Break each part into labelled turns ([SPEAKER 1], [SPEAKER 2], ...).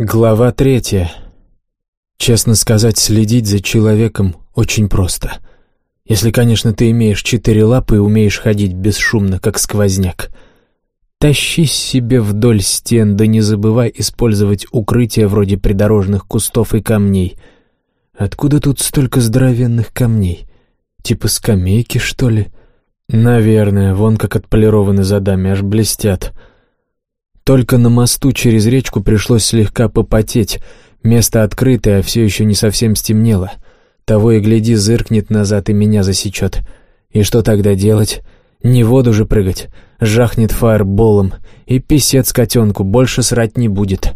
[SPEAKER 1] Глава третья. Честно сказать, следить за человеком очень просто. Если, конечно, ты имеешь четыре лапы и умеешь ходить бесшумно, как сквозняк. Тащись себе вдоль стен, да не забывай использовать укрытия вроде придорожных кустов и камней. Откуда тут столько здоровенных камней? Типа скамейки, что ли? Наверное, вон как отполированы задами, аж блестят. — только на мосту через речку пришлось слегка попотеть. Место открытое, а все еще не совсем стемнело. Того и гляди, зыркнет назад и меня засечет. И что тогда делать? Не в воду же прыгать. Жахнет фаерболом. И писец котенку, больше срать не будет.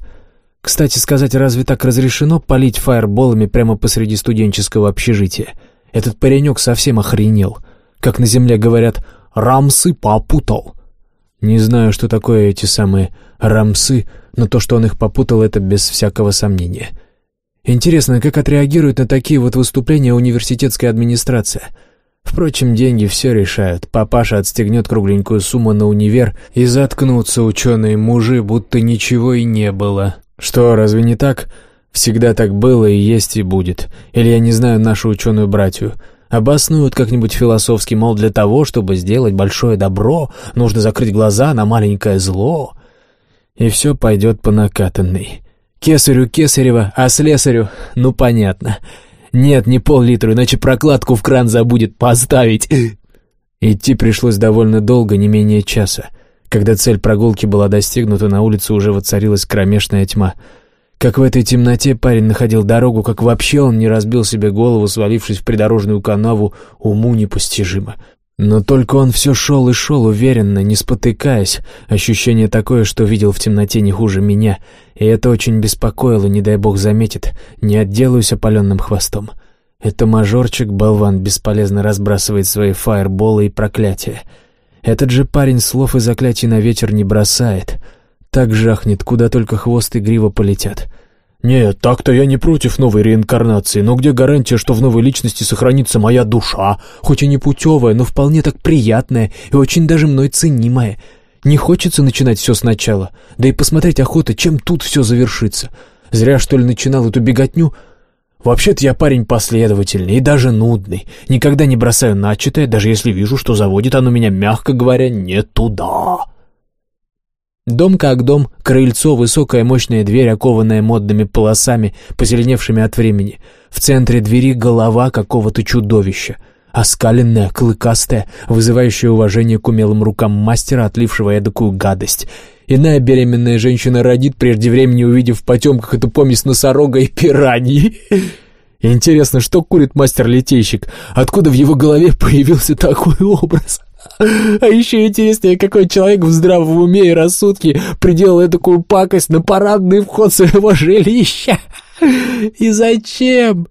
[SPEAKER 1] Кстати сказать, разве так разрешено палить фаерболами прямо посреди студенческого общежития? Этот паренек совсем охренел. Как на земле говорят, «рамсы попутал». Не знаю, что такое эти самые рамсы, но то, что он их попутал, это без всякого сомнения. Интересно, как отреагирует на такие вот выступления университетская администрация? Впрочем, деньги все решают. Папаша отстегнет кругленькую сумму на универ, и заткнутся ученые-мужи, будто ничего и не было. Что, разве не так? Всегда так было и есть и будет. Или я не знаю нашу ученую-братью. Обоснуют как-нибудь философски, мол, для того, чтобы сделать большое добро, нужно закрыть глаза на маленькое зло. И все пойдет по накатанной. Кесарю Кесарева, а слесарю, ну понятно. Нет, не пол-литра, иначе прокладку в кран забудет поставить. Идти пришлось довольно долго, не менее часа. Когда цель прогулки была достигнута, на улице уже воцарилась кромешная тьма — как в этой темноте парень находил дорогу, как вообще он не разбил себе голову, свалившись в придорожную канаву, уму непостижимо. Но только он все шел и шел уверенно, не спотыкаясь. Ощущение такое, что видел в темноте не хуже меня. И это очень беспокоило, не дай бог заметит. Не отделаюсь опаленным хвостом. Это мажорчик, болван, бесполезно разбрасывает свои фаерболы и проклятия. Этот же парень слов и заклятий на ветер не бросает. Так жахнет, куда только хвост и грива полетят. «Нет, так-то я не против новой реинкарнации, но где гарантия, что в новой личности сохранится моя душа, хоть и не путевая, но вполне так приятная и очень даже мной ценимая? Не хочется начинать все сначала, да и посмотреть охота, чем тут все завершится. Зря, что ли, начинал эту беготню?» Вообще-то я парень последовательный и даже нудный. Никогда не бросаю начатое, даже если вижу, что заводит оно меня, мягко говоря, не туда. Дом как дом, крыльцо, высокая мощная дверь, окованная модными полосами, позеленевшими от времени. В центре двери голова какого-то чудовища. Оскаленная, клыкастая, вызывающая уважение к умелым рукам мастера, отлившего эдакую гадость. Иная беременная женщина родит, прежде времени увидев в потемках эту помесь носорога и пираньи. Интересно, что курит мастер-литейщик? Откуда в его голове появился такой образ? А еще интереснее, какой человек в здравом уме и рассудке приделал такую пакость на парадный вход своего жилища. И зачем?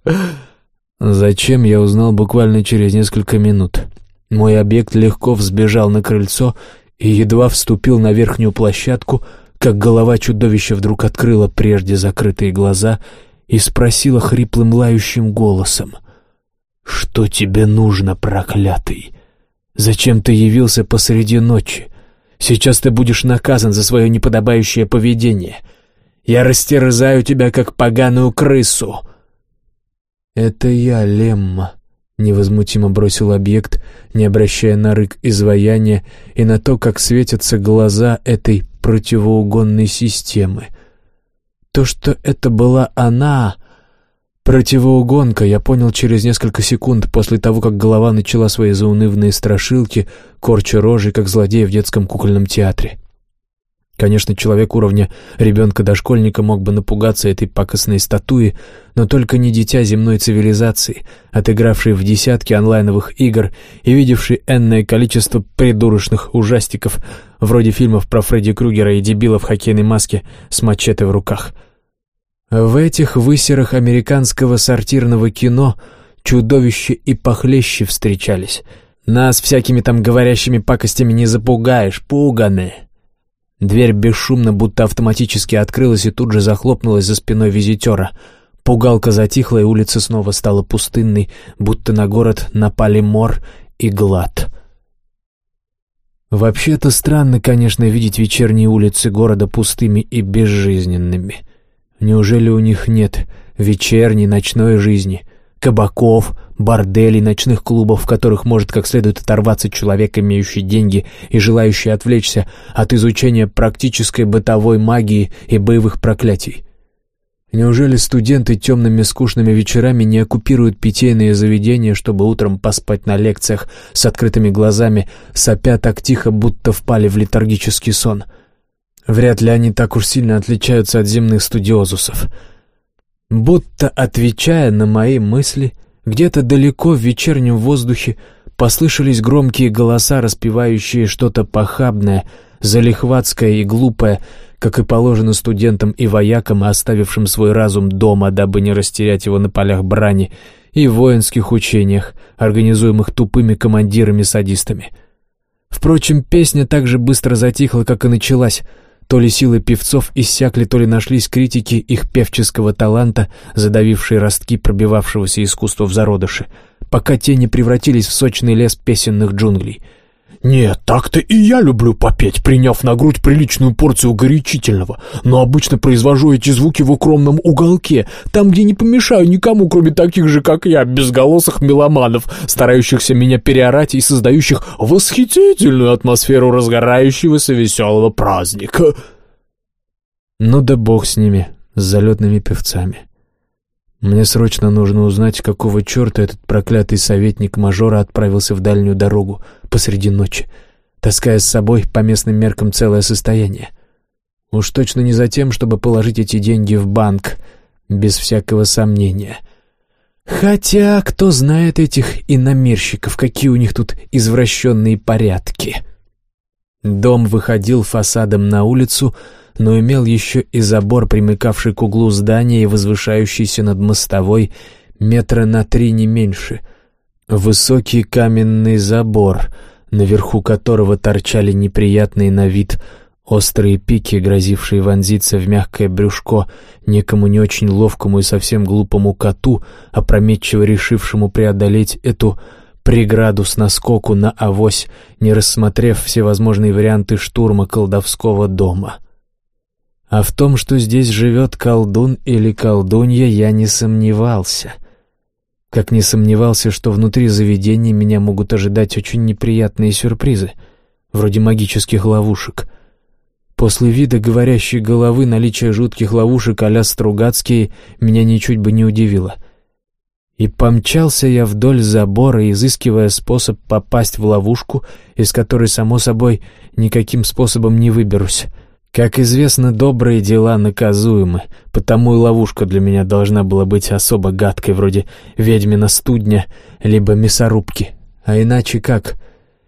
[SPEAKER 1] Зачем, я узнал буквально через несколько минут. Мой объект легко взбежал на крыльцо и едва вступил на верхнюю площадку, как голова чудовища вдруг открыла прежде закрытые глаза и спросила хриплым лающим голосом. «Что тебе нужно, проклятый?» Зачем ты явился посреди ночи? Сейчас ты будешь наказан за свое неподобающее поведение. Я растерзаю тебя, как поганую крысу». «Это я, Лемма», — невозмутимо бросил объект, не обращая на рык изваяния и на то, как светятся глаза этой противоугонной системы. То, что это была она, Противоугонка я понял через несколько секунд после того, как голова начала свои заунывные страшилки, корча рожи, как злодей в детском кукольном театре. Конечно, человек уровня ребенка-дошкольника мог бы напугаться этой пакостной статуи, но только не дитя земной цивилизации, отыгравший в десятки онлайновых игр и видевший энное количество придурочных ужастиков, вроде фильмов про Фредди Крюгера и дебила в хоккейной маске с мачете в руках — в этих высерах американского сортирного кино чудовища и похлеще встречались. Нас всякими там говорящими пакостями не запугаешь, пуганы. Дверь бесшумно, будто автоматически открылась и тут же захлопнулась за спиной визитера. Пугалка затихла, и улица снова стала пустынной, будто на город напали мор и глад. Вообще-то странно, конечно, видеть вечерние улицы города пустыми и безжизненными — Неужели у них нет вечерней, ночной жизни, кабаков, борделей, ночных клубов, в которых может как следует оторваться человек, имеющий деньги и желающий отвлечься от изучения практической бытовой магии и боевых проклятий? Неужели студенты темными скучными вечерами не оккупируют питейные заведения, чтобы утром поспать на лекциях с открытыми глазами, сопя так тихо, будто впали в летаргический сон? Вряд ли они так уж сильно отличаются от земных студиозусов. Будто отвечая на мои мысли, где-то далеко в вечернем воздухе послышались громкие голоса, распевающие что-то похабное, залихватское и глупое, как и положено студентам и воякам, оставившим свой разум дома, дабы не растерять его на полях брани, и воинских учениях, организуемых тупыми командирами-садистами. Впрочем, песня так же быстро затихла, как и началась. То ли силы певцов иссякли, то ли нашлись критики их певческого таланта, задавившие ростки пробивавшегося искусства в зародыше, пока те не превратились в сочный лес песенных джунглей —
[SPEAKER 2] «Нет, так-то и я люблю попеть, приняв на грудь приличную порцию горячительного, но обычно произвожу эти звуки в укромном уголке, там, где не помешаю никому, кроме таких же, как я, безголосых меломанов, старающихся меня переорать и создающих восхитительную атмосферу разгорающегося веселого праздника».
[SPEAKER 1] «Ну да бог с ними, с залетными певцами». Мне срочно нужно узнать, какого черта этот проклятый советник мажора отправился в дальнюю дорогу посреди ночи, таская с собой по местным меркам целое состояние. Уж точно не за тем, чтобы положить эти деньги в банк, без всякого сомнения. Хотя, кто знает этих иномерщиков, какие у них тут извращенные порядки. Дом выходил фасадом на улицу, но имел еще и забор, примыкавший к углу здания и возвышающийся над мостовой метра на три не меньше. Высокий каменный забор, наверху которого торчали неприятные на вид острые пики, грозившие вонзиться в мягкое брюшко некому не очень ловкому и совсем глупому коту, опрометчиво решившему преодолеть эту преграду с наскоку на авось, не рассмотрев всевозможные варианты штурма колдовского дома. А в том, что здесь живет колдун или колдунья, я не сомневался. Как не сомневался, что внутри заведения меня могут ожидать очень неприятные сюрпризы, вроде магических ловушек. После вида говорящей головы наличие жутких ловушек а-ля Стругацкие меня ничуть бы не удивило. И помчался я вдоль забора, изыскивая способ попасть в ловушку, из которой, само собой, никаким способом не выберусь. Как известно, добрые дела наказуемы, потому и ловушка для меня должна была быть особо гадкой, вроде ведьмина студня, либо мясорубки. А иначе как?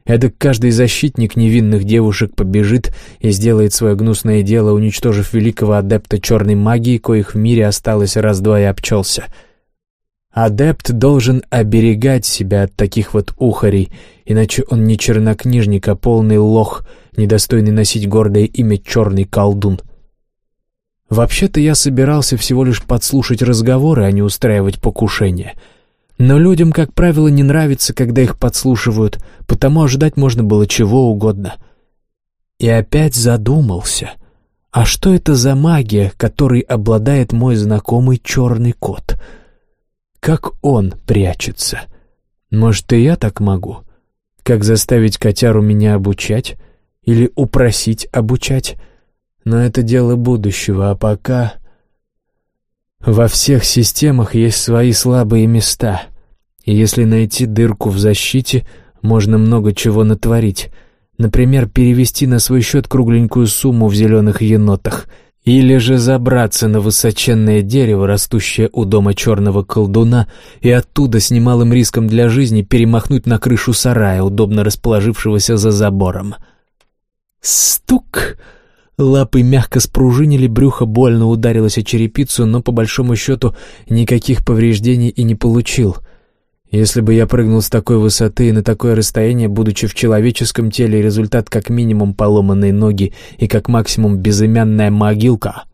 [SPEAKER 1] Эдак каждый защитник невинных девушек побежит и сделает свое гнусное дело, уничтожив великого адепта черной магии, коих в мире осталось раз-два и обчелся. Адепт должен оберегать себя от таких вот ухарей, иначе он не чернокнижник, а полный лох — недостойный носить гордое имя «черный колдун». Вообще-то я собирался всего лишь подслушать разговоры, а не устраивать покушения. Но людям, как правило, не нравится, когда их подслушивают, потому ожидать можно было чего угодно. И опять задумался, а что это за магия, которой обладает мой знакомый черный кот? Как он прячется? Может, и я так могу? Как заставить котяру меня обучать? или упросить обучать. Но это дело будущего, а пока... Во всех системах есть свои слабые места, и если найти дырку в защите, можно много чего натворить. Например, перевести на свой счет кругленькую сумму в зеленых енотах, или же забраться на высоченное дерево, растущее у дома черного колдуна, и оттуда с немалым риском для жизни перемахнуть на крышу сарая, удобно расположившегося за забором. Стук! Лапы мягко спружинили, брюхо больно ударилось о черепицу, но по большому счету никаких повреждений и не получил. Если бы я прыгнул с такой высоты и на такое расстояние, будучи в человеческом теле, результат как минимум поломанные ноги и как максимум безымянная могилка.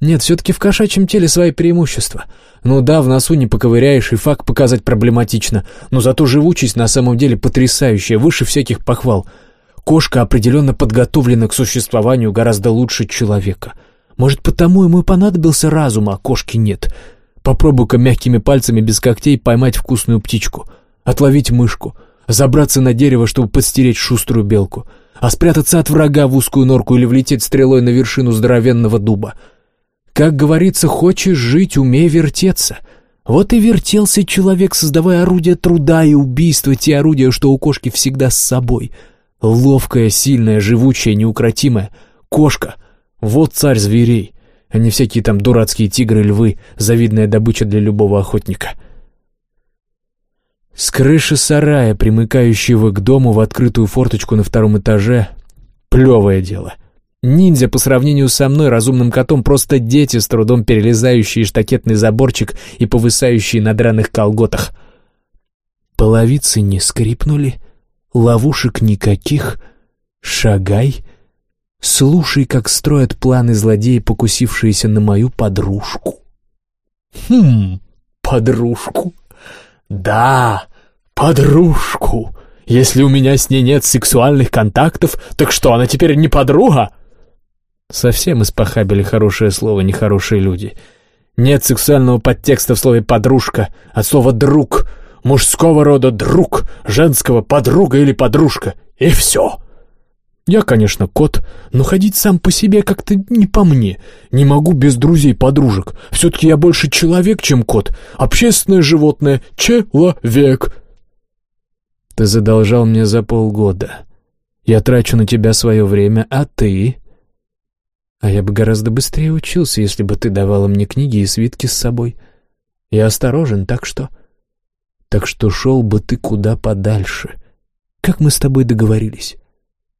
[SPEAKER 1] Нет, все-таки в кошачьем теле свои преимущества. Ну да, в носу не поковыряешь, и факт показать проблематично, но зато живучесть на самом деле потрясающая, выше всяких похвал — Кошка определенно подготовлена к существованию гораздо лучше человека. Может, потому ему и понадобился разум, а кошки нет. Попробуй-ка мягкими пальцами без когтей поймать вкусную птичку, отловить мышку, забраться на дерево, чтобы подстеречь шуструю белку, а спрятаться от врага в узкую норку или влететь стрелой на вершину здоровенного дуба. Как говорится, хочешь жить, умей вертеться. Вот и вертелся человек, создавая орудия труда и убийства, те орудия, что у кошки всегда с собой. Ловкая, сильная, живучая, неукротимая. Кошка — вот царь зверей, а не всякие там дурацкие тигры, львы, завидная добыча для любого охотника. С крыши сарая, примыкающего к дому в открытую форточку на втором этаже, плевое дело. Ниндзя по сравнению со мной, разумным котом, просто дети, с трудом перелезающие штакетный заборчик и повысающие на драных колготах. Половицы не скрипнули, ловушек никаких, шагай — Слушай, как строят планы злодеи, покусившиеся на мою подружку. Хм, подружку. Да, подружку. Если у меня с ней нет сексуальных контактов, так что, она теперь не подруга? Совсем испохабили хорошее слово нехорошие люди. Нет сексуального подтекста в слове «подружка», от слова «друг», мужского рода «друг», женского «подруга» или «подружка», и все. Я, конечно, кот, но ходить сам по себе как-то не по мне. Не могу без друзей-подружек. Все-таки я больше человек, чем кот. Общественное животное. Человек. Ты задолжал мне за полгода. Я трачу на тебя свое время, а ты... А я бы гораздо быстрее учился, если бы ты давала мне книги и свитки с собой. Я осторожен, так что... Так что шел бы ты куда подальше. Как мы с тобой договорились?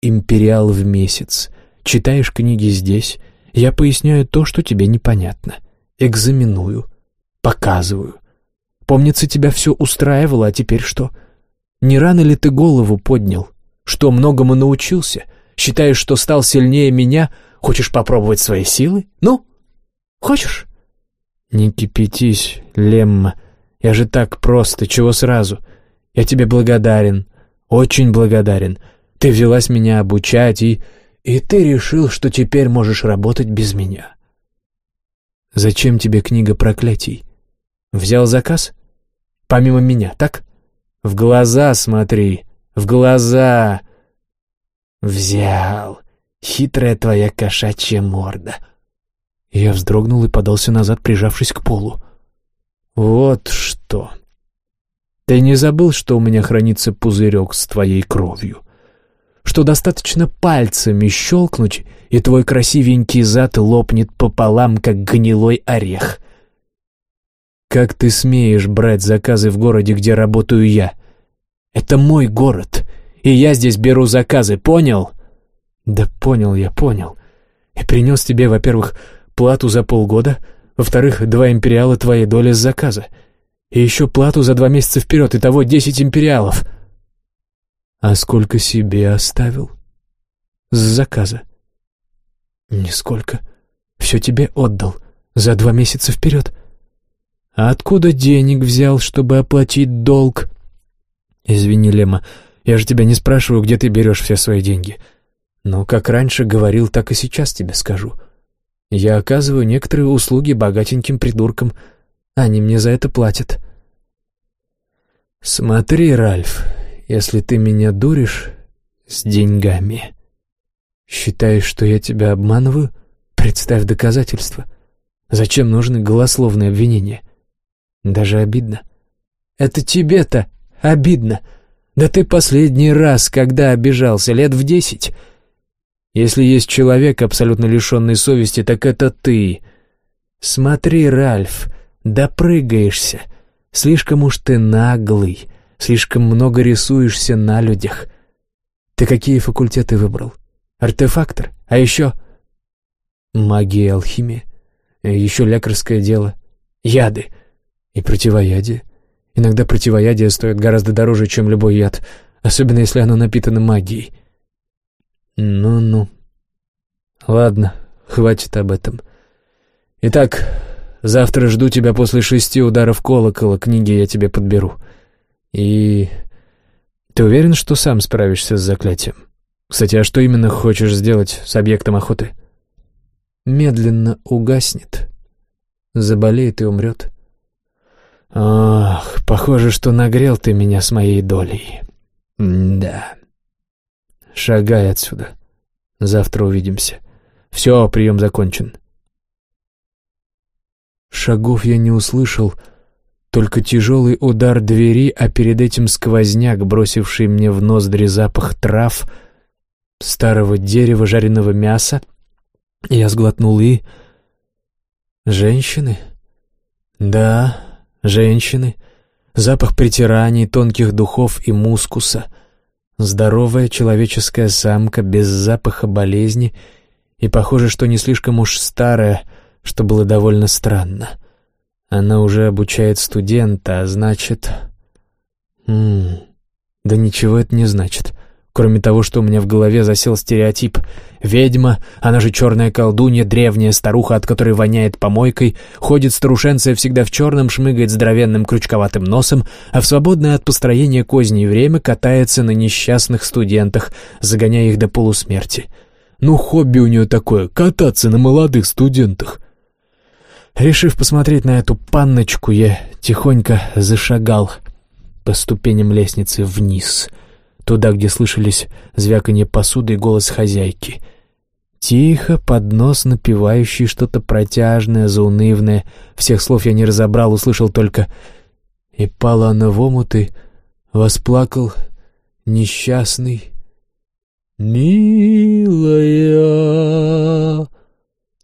[SPEAKER 1] Империал в месяц. Читаешь книги здесь, я поясняю то, что тебе непонятно. Экзаменую, показываю. Помнится, тебя все устраивало, а теперь что? Не рано ли ты голову поднял? Что, многому научился? Считаешь, что стал сильнее меня? Хочешь попробовать свои силы? Ну, хочешь? Не кипятись, Лемма. Я же так просто, чего сразу? Я тебе благодарен, очень благодарен. Ты взялась меня обучать, и... И ты решил, что теперь можешь работать без меня. Зачем тебе книга проклятий? Взял заказ? Помимо меня, так? В глаза смотри, в глаза. Взял. Хитрая твоя кошачья морда. Я вздрогнул и подался назад, прижавшись к полу. Вот что. Ты не забыл, что у меня хранится пузырек с твоей кровью? Что достаточно пальцами щелкнуть, и твой красивенький зад лопнет пополам, как гнилой орех. Как ты смеешь брать заказы в городе, где работаю я? Это мой город, и я здесь беру заказы, понял? Да понял я, понял. И принес тебе, во-первых, плату за полгода, во-вторых, два империала твоей доли с заказа, и еще плату за два месяца вперед, итого десять империалов — а сколько себе оставил? С заказа. Нисколько. Все тебе отдал. За два месяца вперед. А откуда денег взял, чтобы оплатить долг? Извини, Лема, я же тебя не спрашиваю, где ты берешь все свои деньги. Но как раньше говорил, так и сейчас тебе скажу. Я оказываю некоторые услуги богатеньким придуркам. Они мне за это платят. Смотри, Ральф, если ты меня дуришь с деньгами. Считаешь, что я тебя обманываю? Представь доказательства. Зачем нужны голословные обвинения? Даже обидно. Это тебе-то обидно. Да ты последний раз, когда обижался, лет в десять. Если есть человек, абсолютно лишенный совести, так это ты. Смотри, Ральф, допрыгаешься. Слишком уж ты наглый. Слишком много рисуешься на людях. Ты какие факультеты выбрал? Артефактор? А еще... Магия и алхимия. Еще лекарское дело. Яды. И противоядие. Иногда противоядие стоит гораздо дороже, чем любой яд, особенно если оно напитано магией. Ну-ну. Ладно, хватит об этом. Итак, завтра жду тебя после шести ударов колокола, книги я тебе подберу. И... Ты уверен, что сам справишься с заклятием? Кстати, а что именно хочешь сделать с объектом охоты? медленно угаснет, заболеет и умрет. Ох, похоже, что нагрел ты меня с моей долей. да. Шагай отсюда. Завтра увидимся. Все, прием закончен. Шагов я не услышал, только тяжелый удар двери, а перед этим сквозняк, бросивший мне в ноздри запах трав, старого дерева, жареного мяса. Я сглотнул и... Женщины? Да, женщины. Запах притираний, тонких духов и мускуса. Здоровая человеческая самка, без запаха болезни, и похоже, что не слишком уж старая, что было довольно странно. Она уже обучает студента, а значит... М -м, да ничего это не значит. Кроме того, что у меня в голове засел стереотип. Ведьма, она же черная колдунья, древняя старуха, от которой воняет помойкой, ходит старушенция всегда в черном, шмыгает здоровенным крючковатым носом, а в свободное от построения козней время катается на несчастных студентах, загоняя их до полусмерти. Ну, хобби у нее такое — кататься на молодых студентах. Решив посмотреть на эту панночку, я тихонько зашагал по ступеням лестницы вниз — туда, где слышались звяканье посуды и голос хозяйки. Тихо, под нос напевающий что-то протяжное, заунывное. Всех слов я не разобрал, услышал только «И пала она в омуты, восплакал несчастный». «Милая,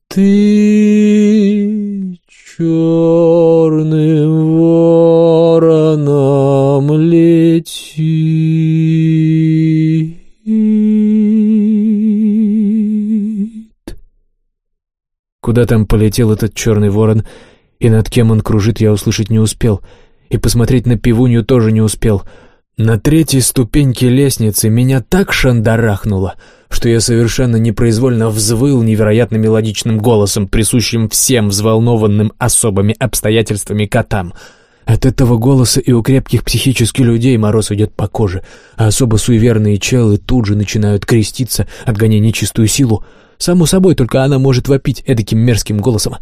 [SPEAKER 1] ты черным вороном лети». Куда там полетел этот черный ворон, и над кем он кружит, я услышать не успел, и посмотреть на пивунью тоже не успел. На третьей ступеньке лестницы меня так шандарахнуло, что я совершенно непроизвольно взвыл невероятно мелодичным голосом, присущим всем взволнованным особыми обстоятельствами котам — от этого голоса и у крепких психически людей мороз идет по коже, а особо суеверные челы тут же начинают креститься, отгоняя нечистую силу. Само собой, только она может вопить эдаким мерзким голосом.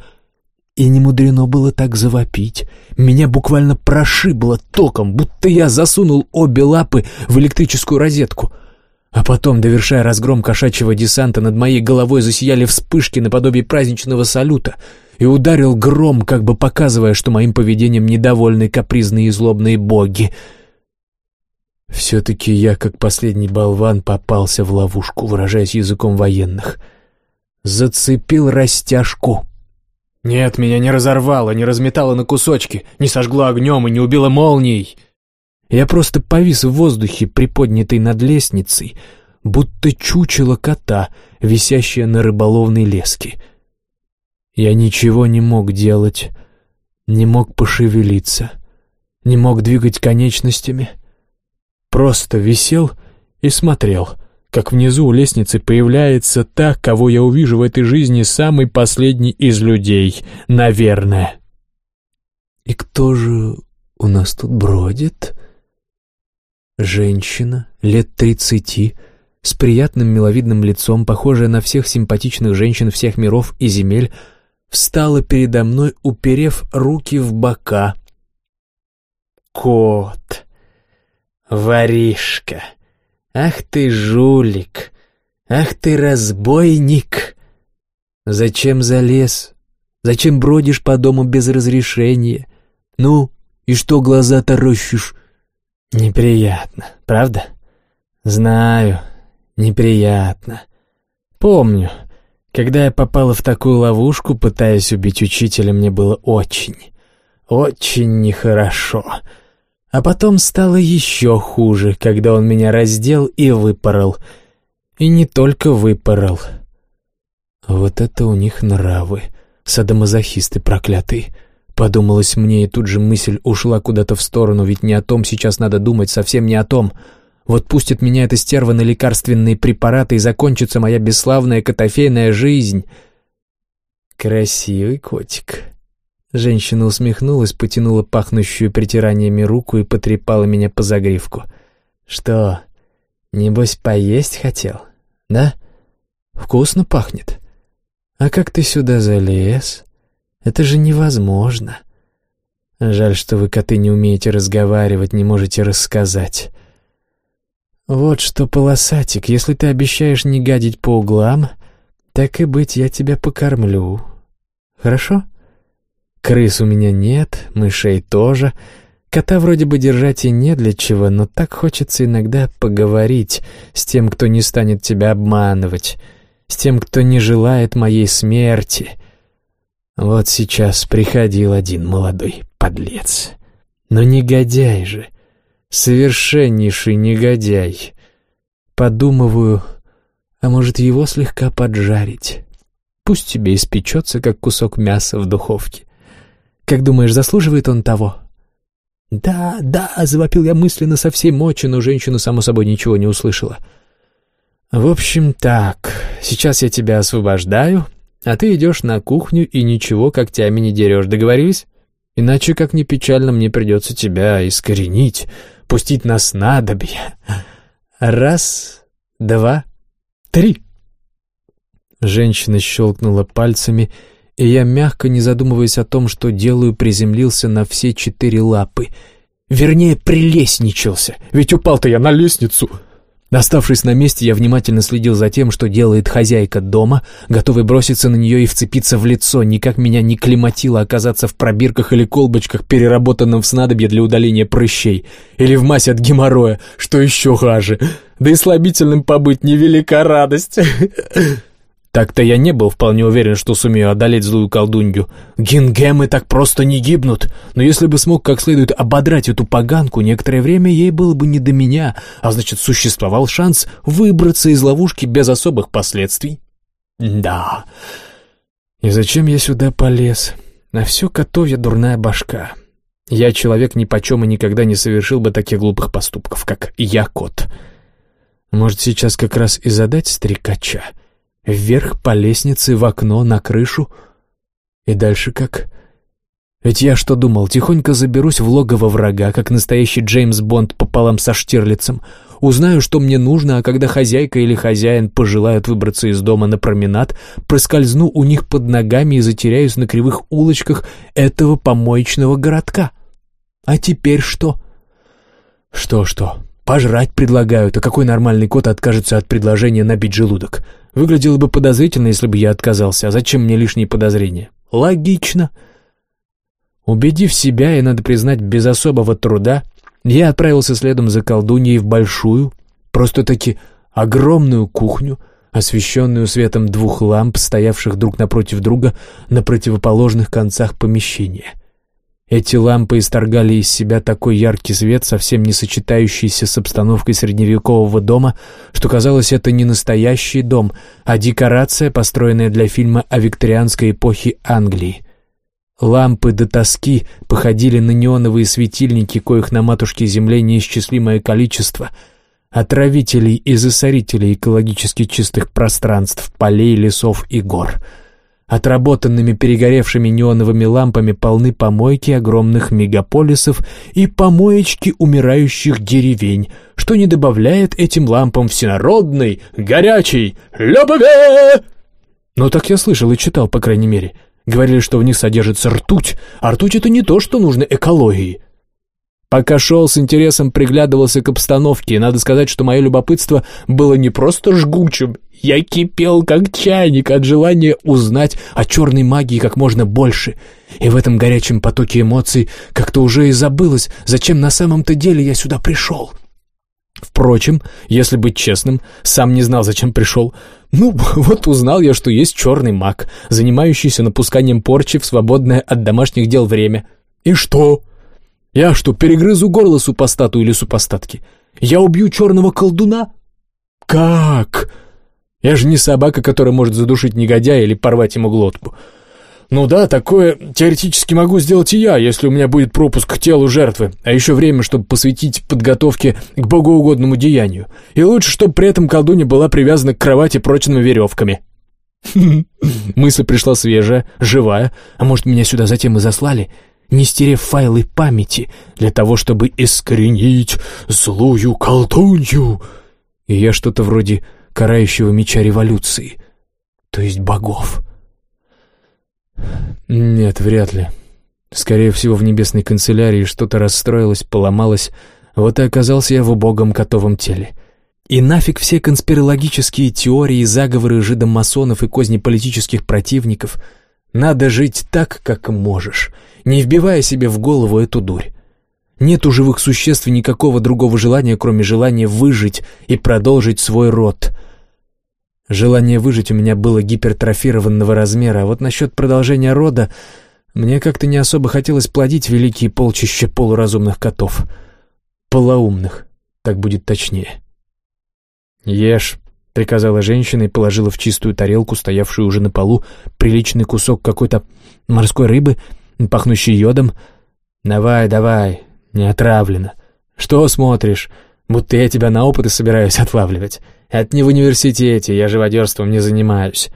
[SPEAKER 1] И не мудрено было так завопить. Меня буквально прошибло током, будто я засунул обе лапы в электрическую розетку. А потом, довершая разгром кошачьего десанта, над моей головой засияли вспышки наподобие праздничного салюта — и ударил гром, как бы показывая, что моим поведением недовольны капризные и злобные боги. Все-таки я, как последний болван, попался в ловушку, выражаясь языком военных — зацепил растяжку. Нет, меня не разорвало, не разметало на кусочки, не сожгло огнем и не убило молнией. Я просто повис в воздухе, приподнятый над лестницей, будто чучело кота, висящее на рыболовной леске. Я ничего не мог делать, не мог пошевелиться, не мог двигать конечностями. Просто висел и смотрел — как внизу у лестницы появляется та, кого я увижу в этой жизни самый последний из людей, наверное. И кто же у нас тут бродит? Женщина, лет тридцати, с приятным миловидным лицом, похожая на всех симпатичных женщин всех миров и земель, встала передо мной, уперев руки в бока. «Кот! Воришка!» «Ах ты жулик! Ах ты разбойник! Зачем залез? Зачем бродишь по дому без разрешения? Ну, и что глаза таращишь?» «Неприятно, правда?» «Знаю, неприятно. Помню, когда я попала в такую ловушку, пытаясь убить учителя, мне было очень, очень нехорошо». А потом стало еще хуже, когда он меня раздел и выпорол. И не только выпорол. Вот это у них нравы. Садомазохисты проклятые. Подумалось мне, и тут же мысль ушла куда-то в сторону, ведь не о том сейчас надо думать, совсем не о том. Вот пустит меня эта стерва на лекарственные препараты, и закончится моя бесславная котофейная жизнь. Красивый котик. Женщина усмехнулась, потянула пахнущую притираниями руку и потрепала меня по загривку. «Что, небось, поесть хотел? Да? Вкусно пахнет?» А как ты сюда залез? Это же невозможно. Жаль, что вы, коты, не умеете разговаривать, не можете рассказать. Вот что, полосатик, если ты обещаешь не гадить по углам, так и быть, я тебя покормлю. Хорошо? Крыс у меня нет, мышей тоже. Кота вроде бы держать и не для чего, но так хочется иногда поговорить с тем, кто не станет тебя обманывать, с тем, кто не желает моей смерти. Вот сейчас приходил один молодой подлец. Но негодяй же, совершеннейший негодяй. Подумываю, а может его слегка поджарить. Пусть тебе испечется, как кусок мяса в духовке. Как думаешь, заслуживает он того?» «Да, да!» — завопил я мысленно со всей мочи, но женщина, само собой, ничего не услышала. «В общем, так, сейчас я тебя освобождаю, а ты идешь на кухню и ничего когтями не дерешь, договорились? Иначе, как ни печально, мне придется тебя искоренить, пустить на снадобье. Раз, два, три!» Женщина щелкнула пальцами, и я, мягко не задумываясь о том, что делаю, приземлился на все четыре лапы. Вернее, прилестничался, ведь упал-то я на лестницу. Оставшись на месте, я внимательно следил за тем, что делает хозяйка дома, готовый броситься на нее и вцепиться в лицо, никак меня не климатило оказаться в пробирках или колбочках, переработанном в снадобье для удаления прыщей, или в мазь от геморроя, что еще хуже. Да и слабительным побыть невелика радость. Так-то я не был вполне уверен, что сумею одолеть злую колдунью. Гингемы так просто не гибнут. Но если бы смог как следует ободрать эту поганку, некоторое время ей было бы не до меня, а значит, существовал шанс выбраться из ловушки без особых последствий. Да. И зачем я сюда полез? На все котовья дурная башка. Я человек ни почем и никогда не совершил бы таких глупых поступков, как я кот. Может, сейчас как раз и задать стрекача — Вверх по лестнице, в окно, на крышу. И дальше как? Ведь я что думал, тихонько заберусь в логово врага, как настоящий Джеймс Бонд пополам со Штирлицем, узнаю, что мне нужно, а когда хозяйка или хозяин пожелают выбраться из дома на променад, проскользну у них под ногами и затеряюсь на кривых улочках этого помоечного городка. А теперь что? Что-что? Пожрать предлагают, а какой нормальный кот откажется от предложения набить желудок? Выглядело бы подозрительно, если бы я отказался. А зачем мне лишние подозрения? Логично. Убедив себя, и, надо признать, без особого труда, я отправился следом за колдуньей в большую, просто-таки огромную кухню, освещенную светом двух ламп, стоявших друг напротив друга на противоположных концах помещения. Эти лампы исторгали из себя такой яркий свет, совсем не сочетающийся с обстановкой средневекового дома, что казалось, это не настоящий дом, а декорация, построенная для фильма о викторианской эпохе Англии. Лампы до тоски походили на неоновые светильники, коих на матушке Земле неисчислимое количество, отравителей и засорителей экологически чистых пространств, полей, лесов и гор — Отработанными перегоревшими неоновыми лампами полны помойки огромных мегаполисов и помоечки умирающих деревень, что не добавляет этим лампам всенародной, горячей любви. Ну так я слышал и читал, по крайней мере. Говорили, что в них содержится ртуть, а ртуть — это не то, что нужно экологии. Пока шел, с интересом приглядывался к обстановке, и надо сказать, что мое любопытство было не просто жгучим, я кипел, как чайник, от желания узнать о черной магии как можно больше. И в этом горячем потоке эмоций как-то уже и забылось, зачем на самом-то деле я сюда пришел. Впрочем, если быть честным, сам не знал, зачем пришел. Ну, вот узнал я, что есть черный маг, занимающийся напусканием порчи в свободное от домашних дел время. И что? Я что, перегрызу горло супостату или супостатки? Я убью черного колдуна? Как? Я же не собака, которая может задушить негодяя или порвать ему глотку. Ну да, такое теоретически могу сделать и я, если у меня будет пропуск к телу жертвы, а еще время, чтобы посвятить подготовке к богоугодному деянию. И лучше, чтобы при этом колдунья была привязана к кровати прочными веревками. Мысль пришла свежая, живая, а может, меня сюда затем и заслали, не стерев файлы памяти, для того, чтобы искоренить злую колдунью. И я что-то вроде карающего меча революции, то есть богов. Нет, вряд ли. Скорее всего, в небесной канцелярии что-то расстроилось, поломалось, вот и оказался я в убогом котовом теле. И нафиг все конспирологические теории, заговоры жидомасонов и козни политических противников. Надо жить так, как можешь, не вбивая себе в голову эту дурь. Нет у живых существ никакого другого желания, кроме желания выжить и продолжить свой род. Желание выжить у меня было гипертрофированного размера, а вот насчет продолжения рода мне как-то не особо хотелось плодить великие полчища полуразумных котов. Полоумных, так будет точнее. «Ешь», — приказала женщина и положила в чистую тарелку, стоявшую уже на полу, приличный кусок какой-то морской рыбы, пахнущий йодом. «Давай, давай, не отравлено. Что смотришь? Будто я тебя на опыты собираюсь отлавливать. Это не в университете, я живодерством не занимаюсь».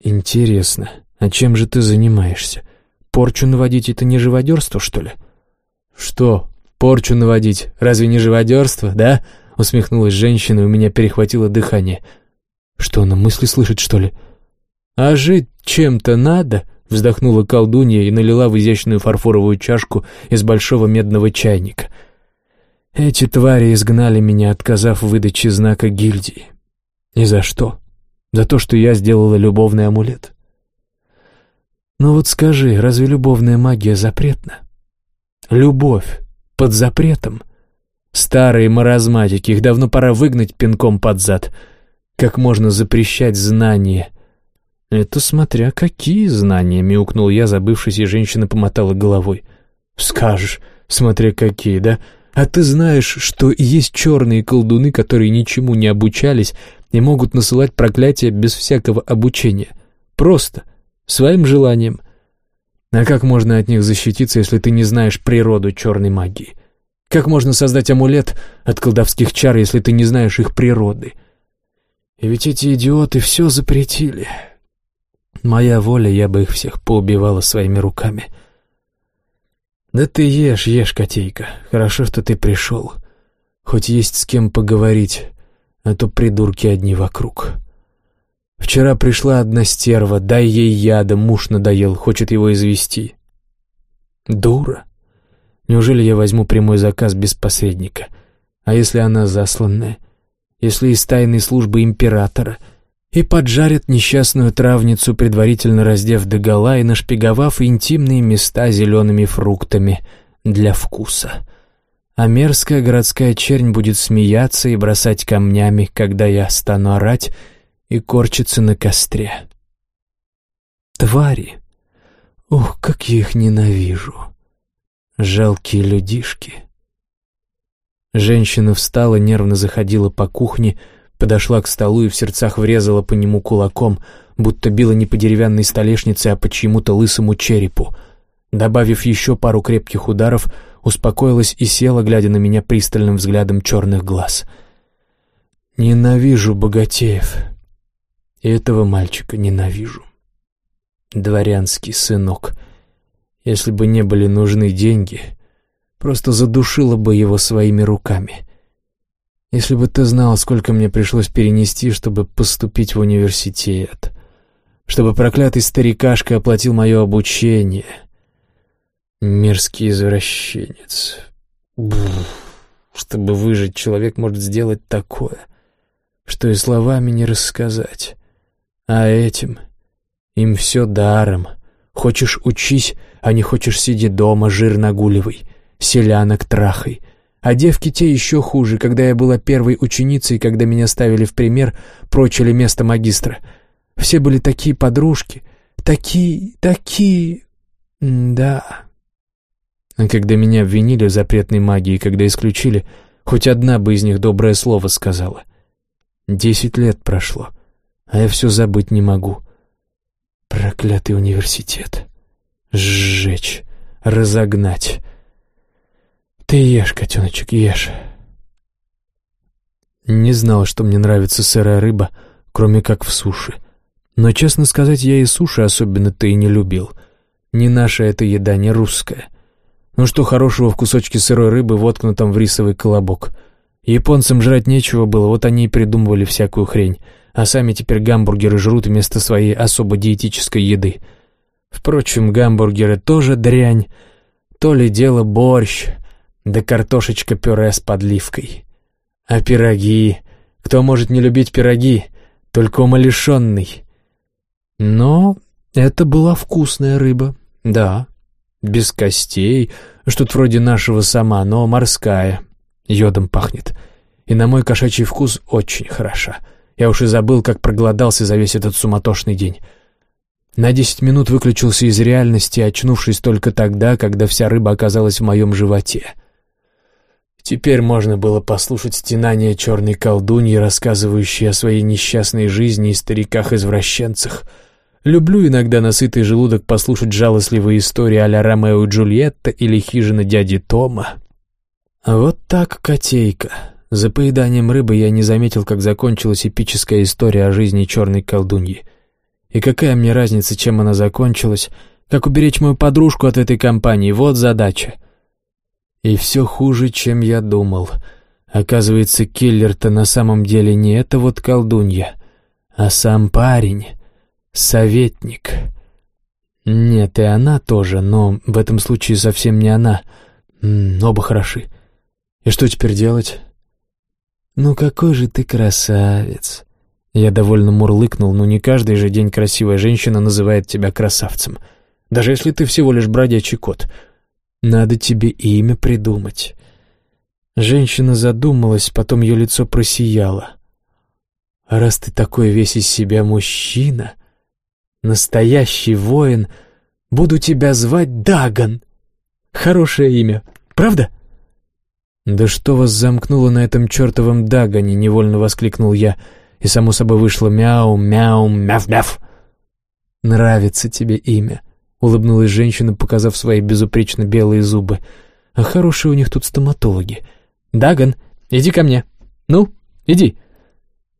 [SPEAKER 1] «Интересно, а чем же ты занимаешься? Порчу наводить — это не живодерство, что ли?» «Что, порчу наводить? Разве не живодерство, да?» Усмехнулась женщина, и у меня перехватило дыхание. «Что, она мысли слышит, что ли?» «А жить чем-то надо?» Вздохнула колдунья и налила в изящную фарфоровую чашку из большого медного чайника. Эти твари изгнали меня, отказав в выдаче знака гильдии. И за что? За то, что я сделала любовный амулет. Ну вот скажи, разве любовная магия запретна? Любовь под запретом. Старые маразматики, их давно пора выгнать пинком под зад. Как можно запрещать знания? «Это смотря какие знания», — мяукнул я, забывшись, и женщина помотала головой. «Скажешь, смотря какие, да? А ты знаешь, что есть черные колдуны, которые ничему не обучались и могут насылать проклятия без всякого обучения. Просто, своим желанием. А как можно от них защититься, если ты не знаешь природу черной магии? Как можно создать амулет от колдовских чар, если ты не знаешь их природы? И ведь эти идиоты все запретили». Моя воля, я бы их всех поубивала своими руками. Да ты ешь, ешь, котейка. Хорошо, что ты пришел. Хоть есть с кем поговорить, а то придурки одни вокруг. Вчера пришла одна стерва, дай ей яда, муж надоел, хочет его извести. Дура. Неужели я возьму прямой заказ без посредника? А если она засланная? Если из тайной службы императора — и поджарят несчастную травницу, предварительно раздев догола и нашпиговав интимные места зелеными фруктами для вкуса. А мерзкая городская чернь будет смеяться и бросать камнями, когда я стану орать и корчиться на костре. Твари! Ух, как я их ненавижу! Жалкие людишки! Женщина встала, нервно заходила по кухне, подошла к столу и в сердцах врезала по нему кулаком, будто била не по деревянной столешнице, а по чьему-то лысому черепу. Добавив еще пару крепких ударов, успокоилась и села, глядя на меня пристальным взглядом черных глаз. «Ненавижу богатеев. И этого мальчика ненавижу. Дворянский сынок. Если бы не были нужны деньги, просто задушила бы его своими руками». Если бы ты знал, сколько мне пришлось перенести, чтобы поступить в университет. Чтобы проклятый старикашка оплатил мое обучение. Мерзкий извращенец. Бух. Чтобы выжить, человек может сделать такое, что и словами не рассказать. А этим им все даром. Хочешь — учись, а не хочешь — сиди дома, жир нагуливай, селянок трахай — а девки те еще хуже, когда я была первой ученицей, когда меня ставили в пример, прочили место магистра. Все были такие подружки, такие, такие... да. А когда меня обвинили в запретной магии, когда исключили, хоть одна бы из них доброе слово сказала. Десять лет прошло, а я все забыть не могу. Проклятый университет. Сжечь, разогнать. Ты ешь, котеночек, ешь. Не знал, что мне нравится сырая рыба, кроме как в суше. Но, честно сказать, я и суши особенно-то и не любил. Не наша эта еда, не русская. Ну что хорошего в кусочке сырой рыбы, воткнутом в рисовый колобок? Японцам жрать нечего было, вот они и придумывали всякую хрень, а сами теперь гамбургеры жрут вместо своей особо диетической еды. Впрочем, гамбургеры тоже дрянь. То ли дело борщ, да картошечка-пюре с подливкой. А пироги... Кто может не любить пироги? Только умалишенный. Но это была вкусная рыба, да. Без костей, что-то вроде нашего сама, но морская. Йодом пахнет. И на мой кошачий вкус очень хороша. Я уж и забыл, как проголодался за весь этот суматошный день. На десять минут выключился из реальности, очнувшись только тогда, когда вся рыба оказалась в моем животе. Теперь можно было послушать стенания черной колдуньи, рассказывающей о своей несчастной жизни и стариках-извращенцах. Люблю иногда на сытый желудок послушать жалостливые истории а-ля Ромео и Джульетта или хижина дяди Тома. Вот так, котейка. За поеданием рыбы я не заметил, как закончилась эпическая история о жизни черной колдуньи. И какая мне разница, чем она закончилась? Как уберечь мою подружку от этой компании? Вот задача. И все хуже, чем я думал. Оказывается, киллер-то на самом деле не это вот колдунья, а сам парень, советник. Нет, и она тоже, но в этом случае совсем не она. М -м, оба хороши. И что теперь делать? «Ну какой же ты красавец!» Я довольно мурлыкнул, но не каждый же день красивая женщина называет тебя красавцем. Даже если ты всего лишь бродячий кот. Надо тебе имя придумать. Женщина задумалась, потом ее лицо просияло. «Раз ты такой весь из себя мужчина, настоящий воин, буду тебя звать Даган. Хорошее имя, правда?» «Да что вас замкнуло на этом чертовом Дагане?» — невольно воскликнул я — и само собой вышло мяу, мяу, мяв-мяв. «Нравится тебе имя», — улыбнулась женщина, показав свои безупречно белые зубы. «А хорошие у них тут стоматологи. Даган, иди ко мне. Ну, иди».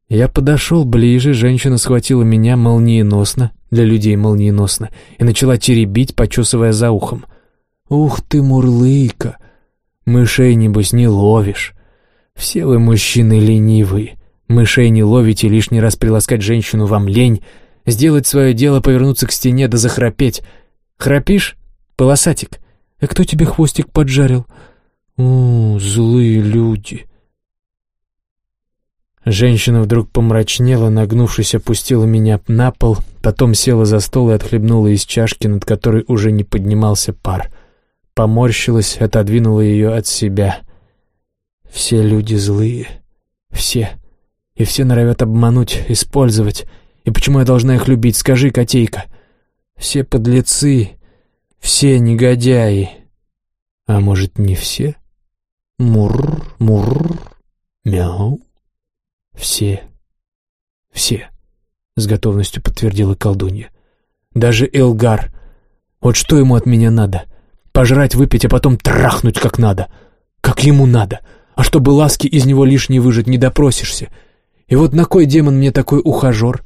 [SPEAKER 1] Я подошел ближе, женщина схватила меня молниеносно, для людей молниеносно, и начала теребить, почесывая за ухом. «Ух ты, мурлыка! Мышей, небось, не ловишь. Все вы мужчины ленивые. Мышей не ловите, лишний раз приласкать женщину вам лень, сделать свое дело, повернуться к стене да захрапеть. Храпишь? Полосатик. А кто тебе хвостик поджарил? О, злые люди. Женщина вдруг помрачнела, нагнувшись, опустила меня на пол, потом села за стол и отхлебнула из чашки, над которой уже не поднимался пар. Поморщилась, отодвинула ее от себя. Все люди злые. Все и все норовят обмануть, использовать. И почему я должна их любить, скажи, котейка? Все подлецы, все негодяи. А может, не все? Мур, мур, мяу. Все, все, с готовностью подтвердила колдунья. Даже Элгар. Вот что ему от меня надо? Пожрать, выпить, а потом трахнуть как надо. Как ему надо. А чтобы ласки из него лишней выжить не допросишься. И вот на кой демон мне такой ухажер?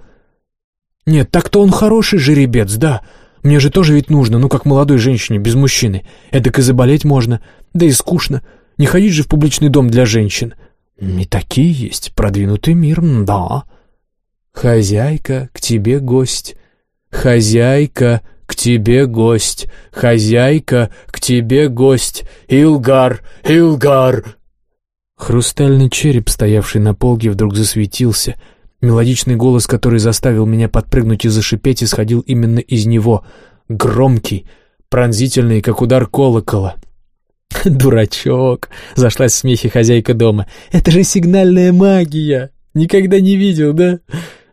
[SPEAKER 1] Нет, так-то он хороший жеребец, да. Мне же тоже ведь нужно, ну как молодой женщине, без мужчины. Эдак и заболеть можно, да и скучно. Не ходить же в публичный дом для женщин. И такие есть, продвинутый мир, да. Хозяйка, к тебе гость. Хозяйка, к тебе гость. Хозяйка, к тебе гость. Илгар, Илгар, Хрустальный череп, стоявший на полке, вдруг засветился. Мелодичный голос, который заставил меня подпрыгнуть и зашипеть, исходил именно из него. Громкий, пронзительный, как удар колокола. «Дурачок!» — зашлась в смехе хозяйка дома. «Это же сигнальная магия! Никогда не видел, да?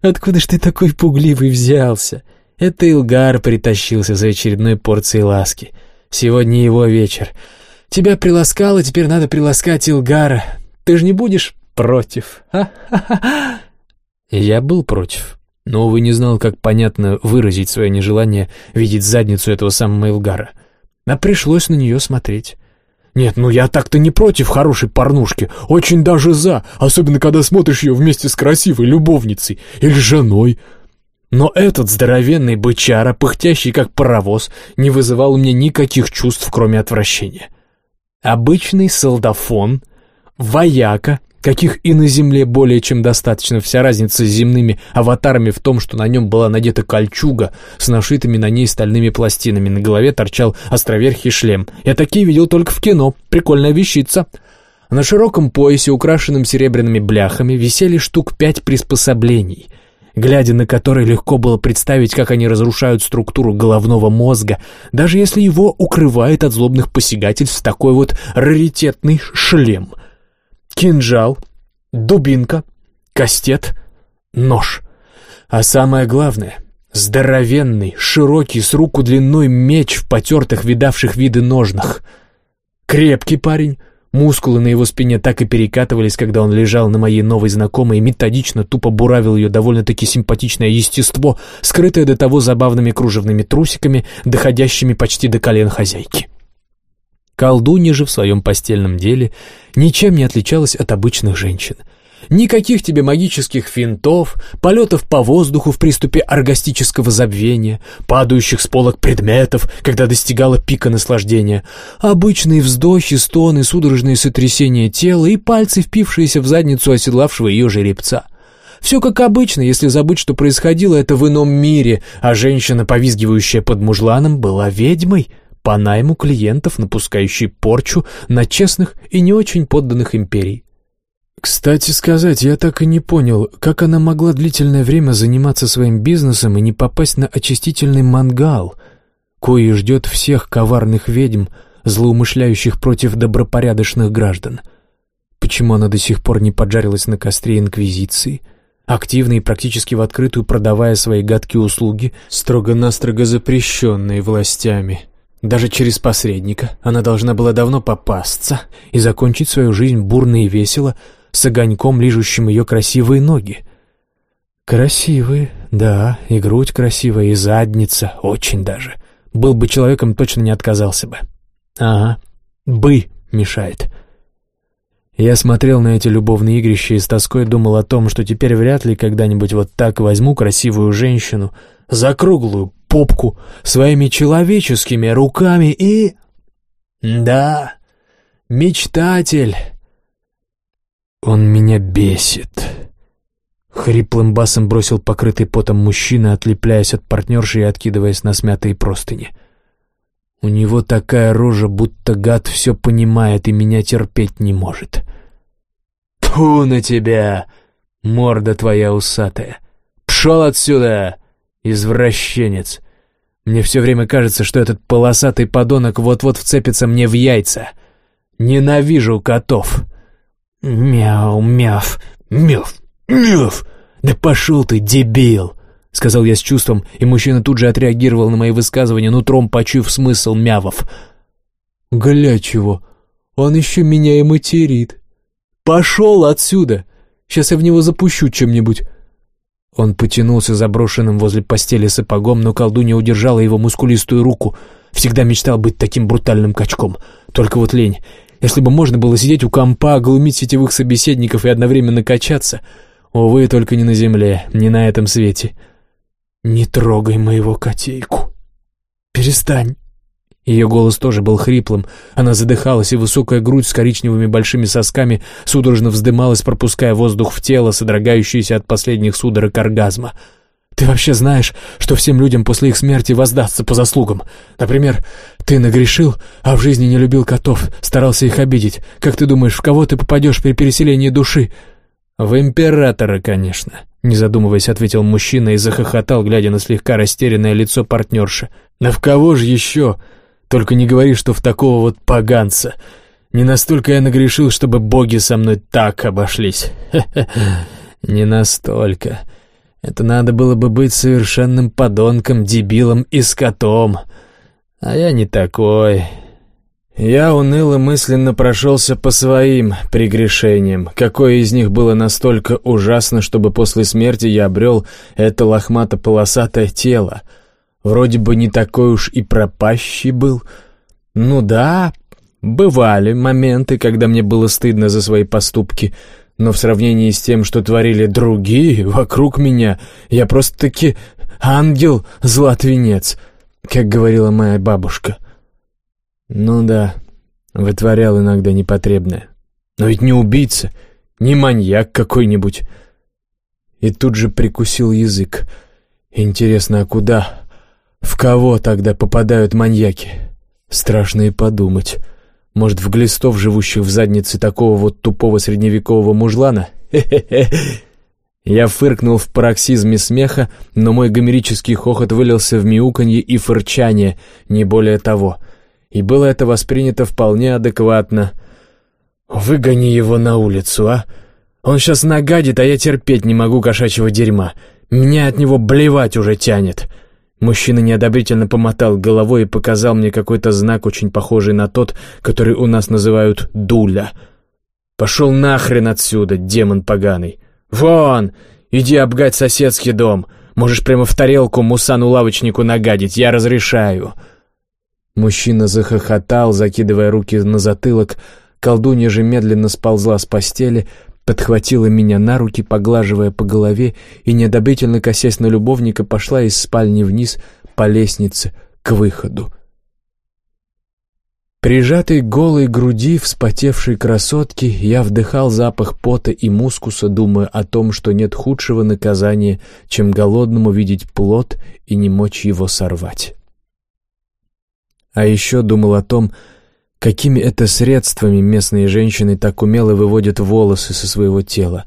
[SPEAKER 1] Откуда ж ты такой пугливый взялся? Это Илгар притащился за очередной порцией ласки. Сегодня его вечер. Тебя приласкало, теперь надо приласкать Илгара. Ты же не будешь против, а? Я был против, но, увы, не знал, как понятно выразить свое нежелание видеть задницу этого самого Илгара. А пришлось на нее смотреть. Нет, ну я так-то не против хорошей порнушки, очень даже за, особенно когда смотришь ее вместе с красивой любовницей или женой. Но этот здоровенный бычара, пыхтящий как паровоз, не вызывал у меня никаких чувств, кроме отвращения. Обычный солдафон, вояка, каких и на Земле более чем достаточно. Вся разница с земными аватарами в том, что на нем была надета кольчуга с нашитыми на ней стальными пластинами. На голове торчал островерхий шлем. Я такие видел только в кино. Прикольная вещица. На широком поясе, украшенном серебряными бляхами, висели штук пять приспособлений — глядя на который легко было представить, как они разрушают структуру головного мозга, даже если его укрывает от злобных посягательств такой вот раритетный шлем. Кинжал, дубинка, кастет, нож. А самое главное — здоровенный, широкий, с руку длиной меч в потертых, видавших виды ножнах. Крепкий парень — Мускулы на его спине так и перекатывались, когда он лежал на моей новой знакомой и методично тупо буравил ее довольно-таки симпатичное естество, скрытое до того забавными кружевными трусиками, доходящими почти до колен хозяйки. Колдунья же в своем постельном деле ничем не отличалась от обычных женщин — Никаких тебе магических финтов, полетов по воздуху в приступе оргастического забвения, падающих с полок предметов, когда достигала пика наслаждения, обычные вздохи, стоны, судорожные сотрясения тела и пальцы, впившиеся в задницу оседлавшего ее жеребца. Все как обычно, если забыть, что происходило это в ином мире, а женщина, повизгивающая под мужланом, была ведьмой — по найму клиентов, напускающей порчу на честных и не очень подданных империй. Кстати сказать, я так и не понял, как она могла длительное время заниматься своим бизнесом и не попасть на очистительный мангал, кое ждет всех коварных ведьм, злоумышляющих против добропорядочных граждан. Почему она до сих пор не поджарилась на костре Инквизиции, активно и практически в открытую продавая свои гадкие услуги, строго-настрого запрещенные властями? Даже через посредника она должна была давно попасться и закончить свою жизнь бурно и весело, с огоньком, лижущим ее красивые ноги. Красивые, да, и грудь красивая, и задница, очень даже. Был бы человеком, точно не отказался бы. Ага, «бы» мешает. Я смотрел на эти любовные игрища и с тоской думал о том, что теперь вряд ли когда-нибудь вот так возьму красивую женщину за круглую попку своими человеческими руками и... Да, мечтатель... «Он меня бесит», — хриплым басом бросил покрытый потом мужчина, отлепляясь от партнерши и откидываясь на смятые простыни. «У него такая рожа, будто гад все понимает и меня терпеть не может». «Тьфу на тебя, морда твоя усатая! Пшел отсюда, извращенец! Мне все время кажется, что этот полосатый подонок вот-вот вцепится мне в яйца. Ненавижу котов!» «Мяу, мяв, мяв! Да пошел ты, дебил!» — сказал я с чувством, и мужчина тут же отреагировал на мои высказывания, нутром почуяв смысл мявов. «Гля чего! Он еще меня и материт! Пошел отсюда! Сейчас я в него запущу чем-нибудь!» Он потянулся заброшенным возле постели сапогом, но колдунья удержала его мускулистую руку. Всегда мечтал быть таким брутальным качком. Только вот лень. Если бы можно было сидеть у компа, глумить сетевых собеседников и одновременно качаться. Увы, только не на земле, не на этом свете. «Не трогай моего котейку. Перестань». Ее голос тоже был хриплым. Она задыхалась, и высокая грудь с коричневыми большими сосками судорожно вздымалась, пропуская воздух в тело, содрогающееся от последних судорог оргазма. Ты вообще знаешь, что всем людям после их смерти воздастся по заслугам? Например, ты нагрешил, а в жизни не любил котов, старался их обидеть. Как ты думаешь, в кого ты попадешь при переселении души?» «В императора, конечно», — не задумываясь, ответил мужчина и захохотал, глядя на слегка растерянное лицо партнерши. «Да в кого же еще? Только не говори, что в такого вот поганца. Не настолько я нагрешил, чтобы боги со мной так обошлись. Не настолько». Это надо было бы быть совершенным подонком, дебилом и скотом. А я не такой. Я уныло мысленно прошелся по своим прегрешениям. Какое из них было настолько ужасно, чтобы после смерти я обрел это лохмато-полосатое тело? Вроде бы не такой уж и пропащий был. Ну да, бывали моменты, когда мне было стыдно за свои поступки — но в сравнении с тем, что творили другие вокруг меня, я просто-таки ангел-златвенец, как говорила моя бабушка. Ну да, вытворял иногда непотребное. Но ведь не убийца, Не маньяк какой-нибудь. И тут же прикусил язык. Интересно, а куда? В кого тогда попадают маньяки? Страшно и подумать. Может, в глистов, живущих в заднице такого вот тупого средневекового мужлана? Хе-хе-хе. Я фыркнул в пароксизме смеха, но мой гомерический хохот вылился в мяуканье и фырчание, не более того. И было это воспринято вполне адекватно. «Выгони его на улицу, а! Он сейчас нагадит, а я терпеть не могу кошачьего дерьма. Меня от него блевать уже тянет!» Мужчина неодобрительно помотал головой и показал мне какой-то знак, очень похожий на тот, который у нас называют «дуля». «Пошел нахрен отсюда, демон поганый!» «Вон! Иди обгать соседский дом. Можешь прямо в тарелку мусану-лавочнику нагадить, я разрешаю». Мужчина захохотал, закидывая руки на затылок. Колдунья же медленно сползла с постели, подхватила меня на руки, поглаживая по голове, и, неодобрительно косясь на любовника, пошла из спальни вниз по лестнице к выходу. Прижатый к голой груди вспотевшей красотки, я вдыхал запах пота и мускуса, думая о том, что нет худшего наказания, чем голодному видеть плод и не мочь его сорвать. А еще думал о том, какими это средствами местные женщины так умело выводят волосы со своего тела.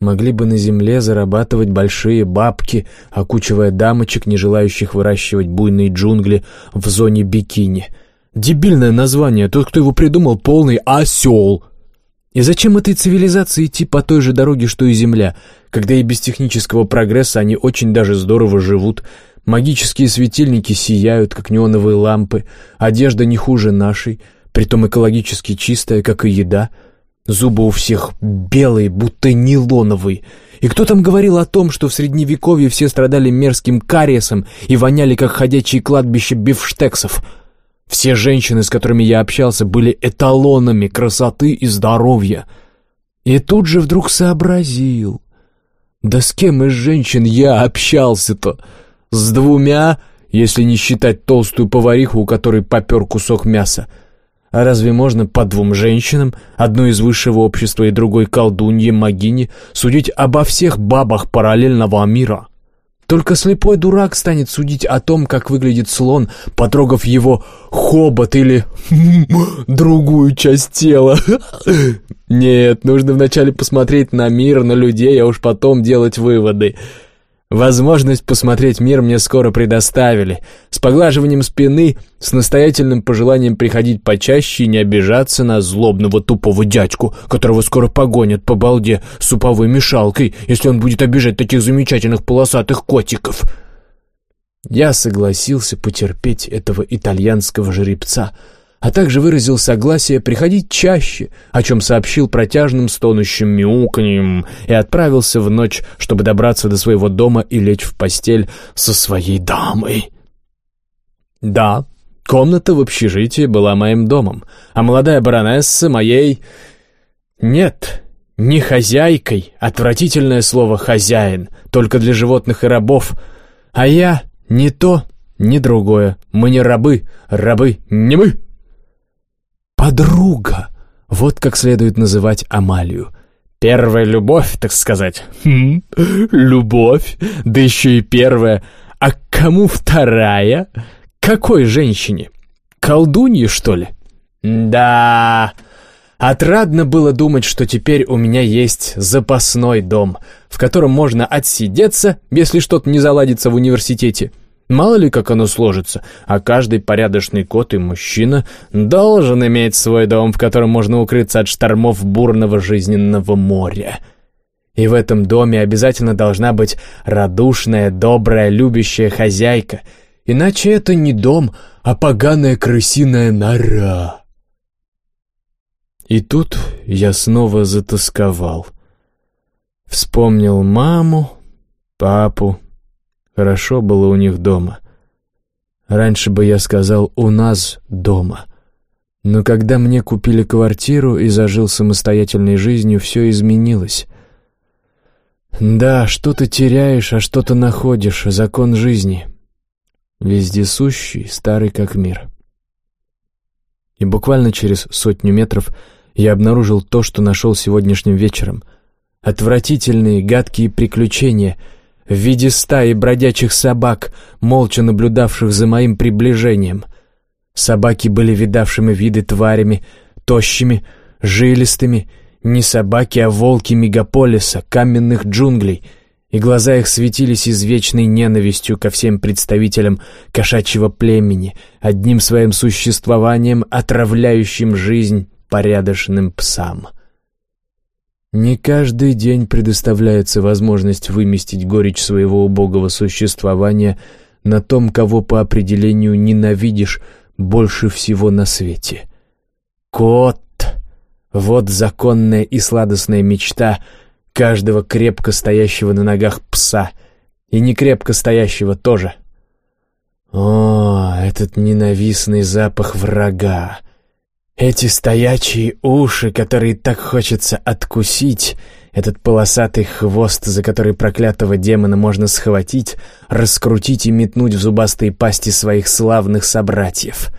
[SPEAKER 1] Могли бы на земле зарабатывать большие бабки, окучивая дамочек, не желающих выращивать буйные джунгли в зоне бикини — Дебильное название, тот, кто его придумал, полный осел. И зачем этой цивилизации идти по той же дороге, что и Земля, когда и без технического прогресса они очень даже здорово живут, магические светильники сияют, как неоновые лампы, одежда не хуже нашей, притом экологически чистая, как и еда, зубы у всех белые, будто нейлоновые, и кто там говорил о том, что в Средневековье все страдали мерзким кариесом и воняли, как ходячие кладбища бифштексов — все женщины, с которыми я общался, были эталонами красоты и здоровья. И тут же вдруг сообразил. Да с кем из женщин я общался-то? С двумя, если не считать толстую повариху, у которой попер кусок мяса. А разве можно по двум женщинам, одной из высшего общества и другой колдунье, магине, судить обо всех бабах параллельного мира? Только слепой дурак станет судить о том, как выглядит слон, потрогав его хобот или другую часть тела. Нет, нужно вначале посмотреть на мир, на людей, а уж потом делать выводы. Возможность посмотреть мир мне скоро предоставили. С поглаживанием спины, с настоятельным пожеланием приходить почаще и не обижаться на злобного тупого дядьку, которого скоро погонят по балде суповой мешалкой, если он будет обижать таких замечательных полосатых котиков. Я согласился потерпеть этого итальянского жеребца — а также выразил согласие приходить чаще, о чем сообщил протяжным стонущим мяуканьем и отправился в ночь, чтобы добраться до своего дома и лечь в постель со своей дамой. Да, комната в общежитии была моим домом, а молодая баронесса моей... Нет, не хозяйкой, отвратительное слово «хозяин», только для животных и рабов, а я не то, ни другое. Мы не рабы, рабы не мы подруга. Вот как следует называть Амалию. Первая любовь, так сказать. Хм, любовь, да еще и первая. А кому вторая? Какой женщине? Колдуньи, что ли? Да, отрадно было думать, что теперь у меня есть запасной дом, в котором можно отсидеться, если что-то не заладится в университете, Мало ли, как оно сложится, а каждый порядочный кот и мужчина должен иметь свой дом, в котором можно укрыться от штормов бурного жизненного моря. И в этом доме обязательно должна быть радушная, добрая, любящая хозяйка, иначе это не дом, а поганая крысиная нора. И тут я снова затасковал. Вспомнил маму, папу, Хорошо было у них дома. Раньше бы я сказал «у нас дома». Но когда мне купили квартиру и зажил самостоятельной жизнью, все изменилось. Да, что-то теряешь, а что-то находишь, закон жизни. Вездесущий, старый как мир. И буквально через сотню метров я обнаружил то, что нашел сегодняшним вечером. Отвратительные, гадкие приключения в виде стаи бродячих собак, молча наблюдавших за моим приближением. Собаки были видавшими виды тварями, тощими, жилистыми, не собаки, а волки мегаполиса, каменных джунглей, и глаза их светились извечной ненавистью ко всем представителям кошачьего племени, одним своим существованием отравляющим жизнь порядочным псам. Не каждый день предоставляется возможность выместить горечь своего убогого существования на том, кого по определению ненавидишь больше всего на свете. Кот — вот законная и сладостная мечта каждого крепко стоящего на ногах пса, и не крепко стоящего тоже. О, этот ненавистный запах врага! Эти стоячие уши, которые так хочется откусить, этот полосатый хвост, за который проклятого демона можно схватить, раскрутить и метнуть в зубастые пасти своих славных собратьев.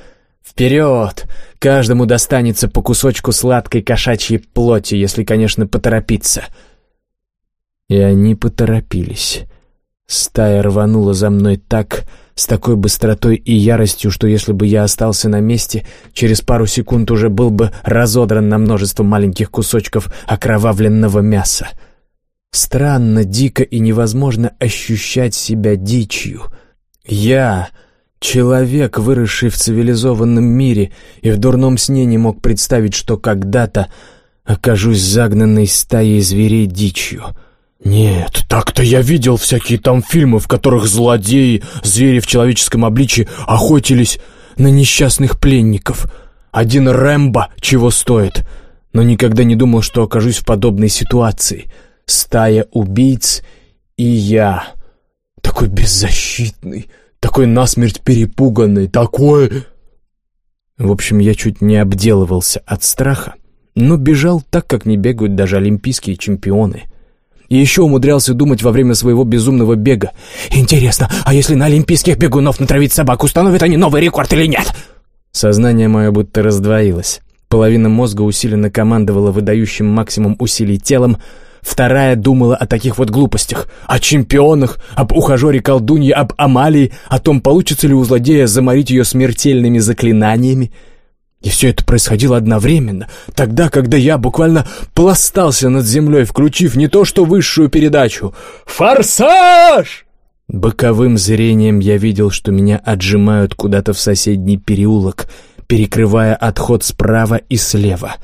[SPEAKER 1] Вперед! Каждому достанется по кусочку сладкой кошачьей плоти, если, конечно, поторопиться. И они поторопились. Стая рванула за мной так, с такой быстротой и яростью, что если бы я остался на месте, через пару секунд уже был бы разодран на множество маленьких кусочков окровавленного мяса. Странно, дико и невозможно ощущать себя дичью. Я, человек, выросший в цивилизованном мире, и в дурном сне не мог представить, что когда-то окажусь загнанной стаей зверей дичью —
[SPEAKER 2] «Нет, так-то я видел всякие там фильмы, в которых злодеи, звери в человеческом обличии охотились на несчастных пленников. Один Рэмбо чего стоит, но никогда не думал, что окажусь в подобной ситуации. Стая убийц и я. Такой беззащитный, такой насмерть перепуганный, такой...» В общем, я чуть не обделывался от страха, но бежал так, как не бегают даже олимпийские чемпионы — и еще умудрялся думать во время своего безумного бега. «Интересно, а если на олимпийских бегунов натравить собак, установят они новый рекорд или нет?»
[SPEAKER 1] Сознание мое будто раздвоилось. Половина мозга усиленно командовала выдающим максимум усилий телом, вторая думала о таких вот глупостях, о чемпионах, об ухажере колдуньи, об Амалии, о том, получится ли у злодея заморить ее смертельными заклинаниями — и все это происходило одновременно, тогда, когда я буквально пластался над землей, включив не то что высшую передачу «Форсаж!». Боковым зрением я видел, что меня отжимают куда-то в соседний переулок, перекрывая отход справа и слева.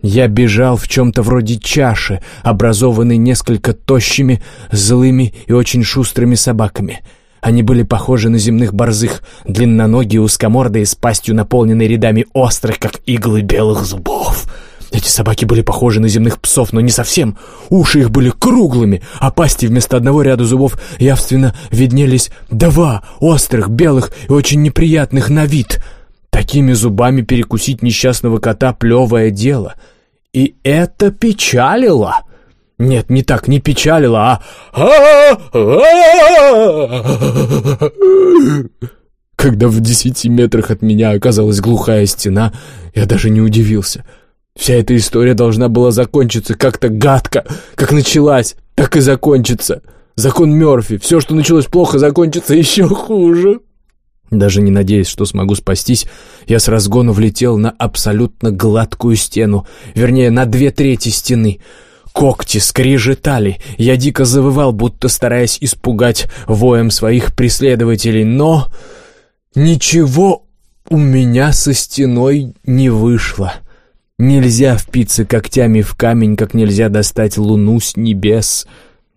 [SPEAKER 1] Я бежал в чем-то вроде чаши, образованной несколько тощими, злыми и очень шустрыми собаками — они были похожи на земных борзых, длинноногие, узкомордые, с пастью, наполненной рядами острых, как иглы белых зубов. Эти собаки были похожи на земных псов, но не совсем. Уши их были круглыми, а пасти вместо одного ряда зубов явственно виднелись два острых, белых и очень неприятных на вид. Такими зубами перекусить несчастного кота — плевое дело. И это печалило. Нет, не так, не печалило, а... Когда в десяти метрах от меня оказалась глухая стена, я даже не удивился. Вся эта история должна была закончиться как-то гадко, как началась, так и закончится. Закон Мёрфи. Все, что началось плохо, закончится еще хуже. Даже не надеясь, что смогу спастись, я с разгону влетел на абсолютно гладкую стену, вернее, на две трети стены — Когти скрежетали, я дико завывал, будто стараясь испугать воем своих преследователей, но ничего у меня со стеной не вышло. Нельзя впиться когтями в камень, как нельзя достать луну с небес.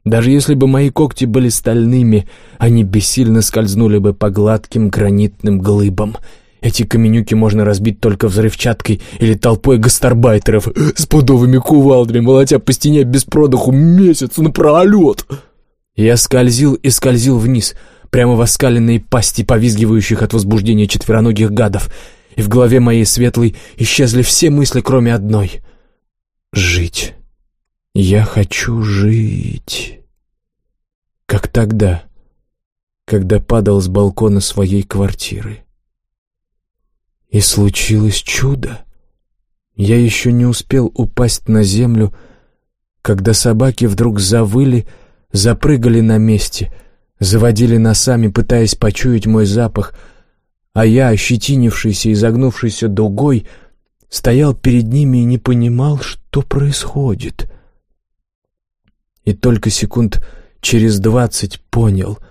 [SPEAKER 1] Даже если бы мои когти были стальными, они бессильно скользнули бы по гладким гранитным глыбам — эти каменюки можно разбить только взрывчаткой или толпой гастарбайтеров с пудовыми кувалдами, молотя по стене без продыху месяц напролет. Я скользил и скользил вниз, прямо в оскаленные пасти повизгивающих от возбуждения четвероногих гадов, и в голове моей светлой исчезли все мысли, кроме одной — жить. Я хочу жить. Как тогда, когда падал с балкона своей квартиры. И случилось чудо. Я еще не успел упасть на землю, когда собаки вдруг завыли, запрыгали на месте, заводили носами, пытаясь почуять мой запах, а я, ощетинившийся и загнувшийся дугой, стоял перед ними и не понимал, что происходит. И только секунд через двадцать понял —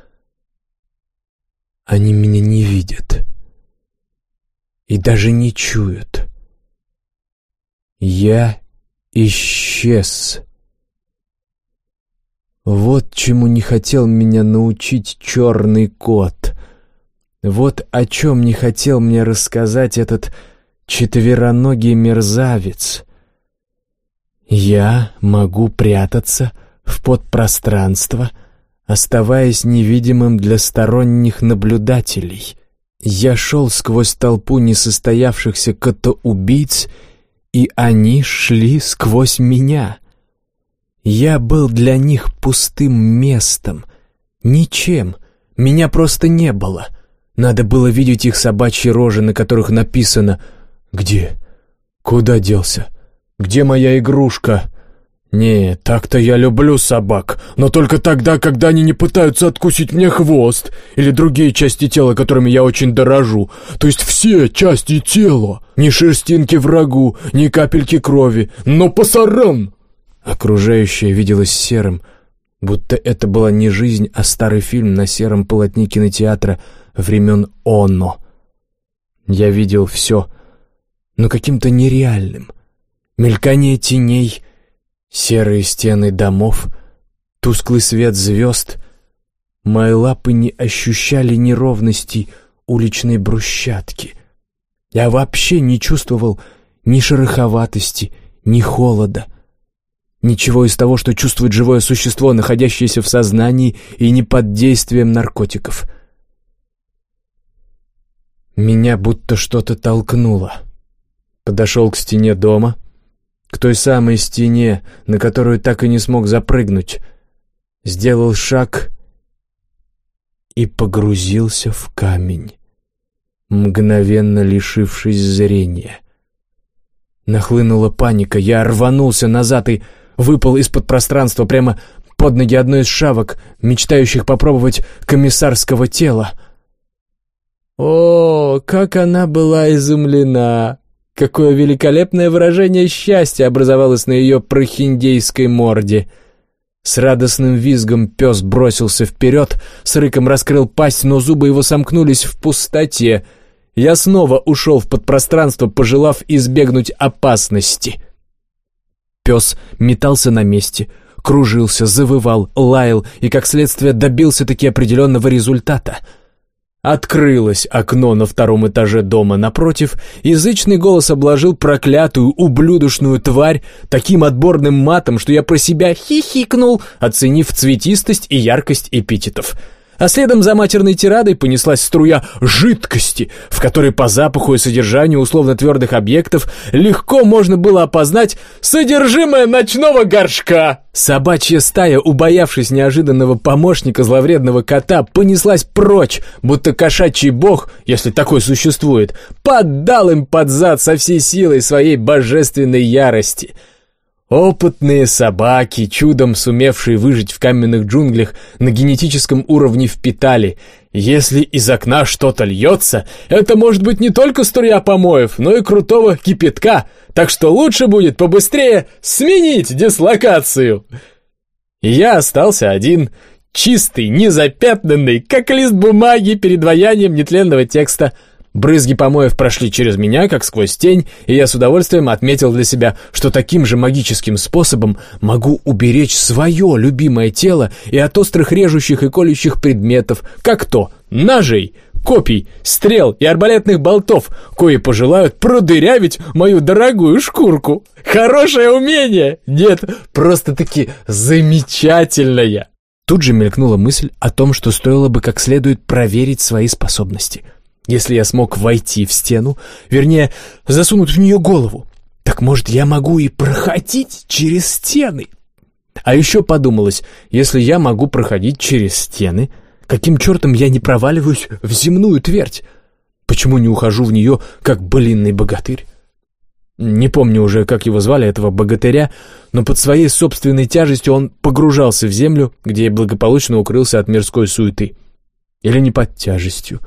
[SPEAKER 1] они меня не видят и даже не чуют. Я исчез. Вот чему не хотел меня научить черный кот. Вот о чем не хотел мне рассказать этот четвероногий мерзавец. Я могу прятаться в подпространство, оставаясь невидимым для сторонних наблюдателей. Я шел сквозь толпу несостоявшихся котоубийц, и они шли сквозь меня. Я был для них пустым местом, ничем, меня просто не было. Надо было видеть их собачьи рожи, на которых написано «Где? Куда делся? Где моя игрушка?» «Не, так-то я люблю собак, но только тогда, когда они не пытаются откусить мне хвост или другие части тела, которыми я очень дорожу, то есть все части тела, ни шерстинки врагу, ни капельки крови, но пасаран!» Окружающее виделось серым, будто это была не жизнь, а старый фильм на сером полотне кинотеатра времен Оно. Я видел все, но каким-то нереальным. Мелькание теней — Серые стены домов, тусклый свет звезд. Мои лапы не ощущали неровностей уличной брусчатки. Я вообще не чувствовал ни шероховатости, ни холода. Ничего из того, что чувствует живое существо, находящееся в сознании и не под действием наркотиков. Меня будто что-то толкнуло. Подошел к стене дома — к той самой стене, на которую так и не смог запрыгнуть. Сделал шаг и погрузился в камень, мгновенно лишившись зрения. Нахлынула паника, я рванулся назад и выпал из-под пространства прямо под ноги одной из шавок, мечтающих попробовать комиссарского тела. О, как она была изумлена! Какое великолепное выражение счастья образовалось на ее прохиндейской морде. С радостным визгом пес бросился вперед, с рыком раскрыл пасть, но зубы его сомкнулись в пустоте. Я снова ушел в подпространство, пожелав избегнуть опасности. Пес метался на месте, кружился, завывал, лаял и, как следствие, добился-таки определенного результата — Открылось окно на втором этаже дома напротив, язычный голос обложил проклятую, ублюдочную тварь таким отборным матом, что я про себя хихикнул, оценив цветистость и яркость эпитетов — а следом за матерной тирадой понеслась струя жидкости, в которой по запаху и содержанию условно-твердых объектов легко можно было опознать содержимое ночного горшка. Собачья стая, убоявшись неожиданного помощника зловредного кота, понеслась прочь, будто кошачий бог, если такой существует, поддал им под зад со всей силой своей божественной ярости — Опытные собаки, чудом сумевшие выжить в каменных джунглях, на генетическом уровне впитали. Если из окна что-то льется, это может быть не только струя помоев, но и крутого кипятка, так что лучше будет побыстрее сменить дислокацию. Я остался один, чистый, незапятнанный, как лист бумаги перед ваянием нетленного текста — Брызги помоев прошли через меня, как сквозь тень, и я с удовольствием отметил для себя, что таким же магическим способом могу уберечь свое любимое тело и от острых режущих и колющих предметов, как то ножей, копий, стрел и арбалетных болтов, кои пожелают продырявить мою дорогую шкурку. Хорошее умение! Нет, просто-таки замечательное! Тут же мелькнула мысль о том, что стоило бы как следует проверить свои способности — если я смог войти в стену, вернее, засунуть в нее голову, так может я могу и проходить через стены? А еще подумалось, если я могу проходить через стены, каким чертом я не проваливаюсь в земную твердь? Почему не ухожу в нее, как былинный богатырь? Не помню уже, как его звали, этого богатыря, но под своей собственной тяжестью он погружался в землю, где благополучно укрылся от мирской суеты. Или не под тяжестью,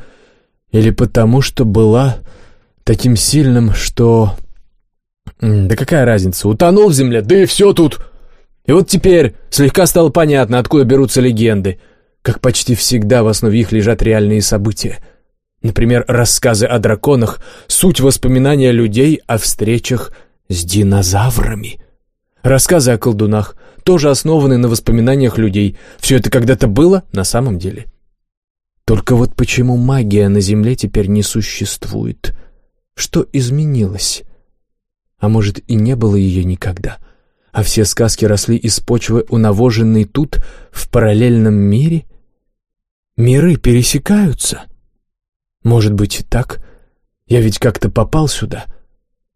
[SPEAKER 1] или потому, что была таким сильным, что... Да какая разница, утонул в земле, да и все тут. И вот теперь слегка стало понятно, откуда берутся легенды, как почти всегда в основе их лежат реальные события — Например, рассказы о драконах — суть воспоминания людей о встречах с динозаврами. Рассказы о колдунах тоже основаны на воспоминаниях людей. Все это когда-то было на самом деле. Только вот почему магия на Земле теперь не существует? Что изменилось? А может, и не было ее никогда? А все сказки росли из почвы, унавоженной тут, в параллельном мире? Миры пересекаются — может быть и так? Я ведь как-то попал сюда.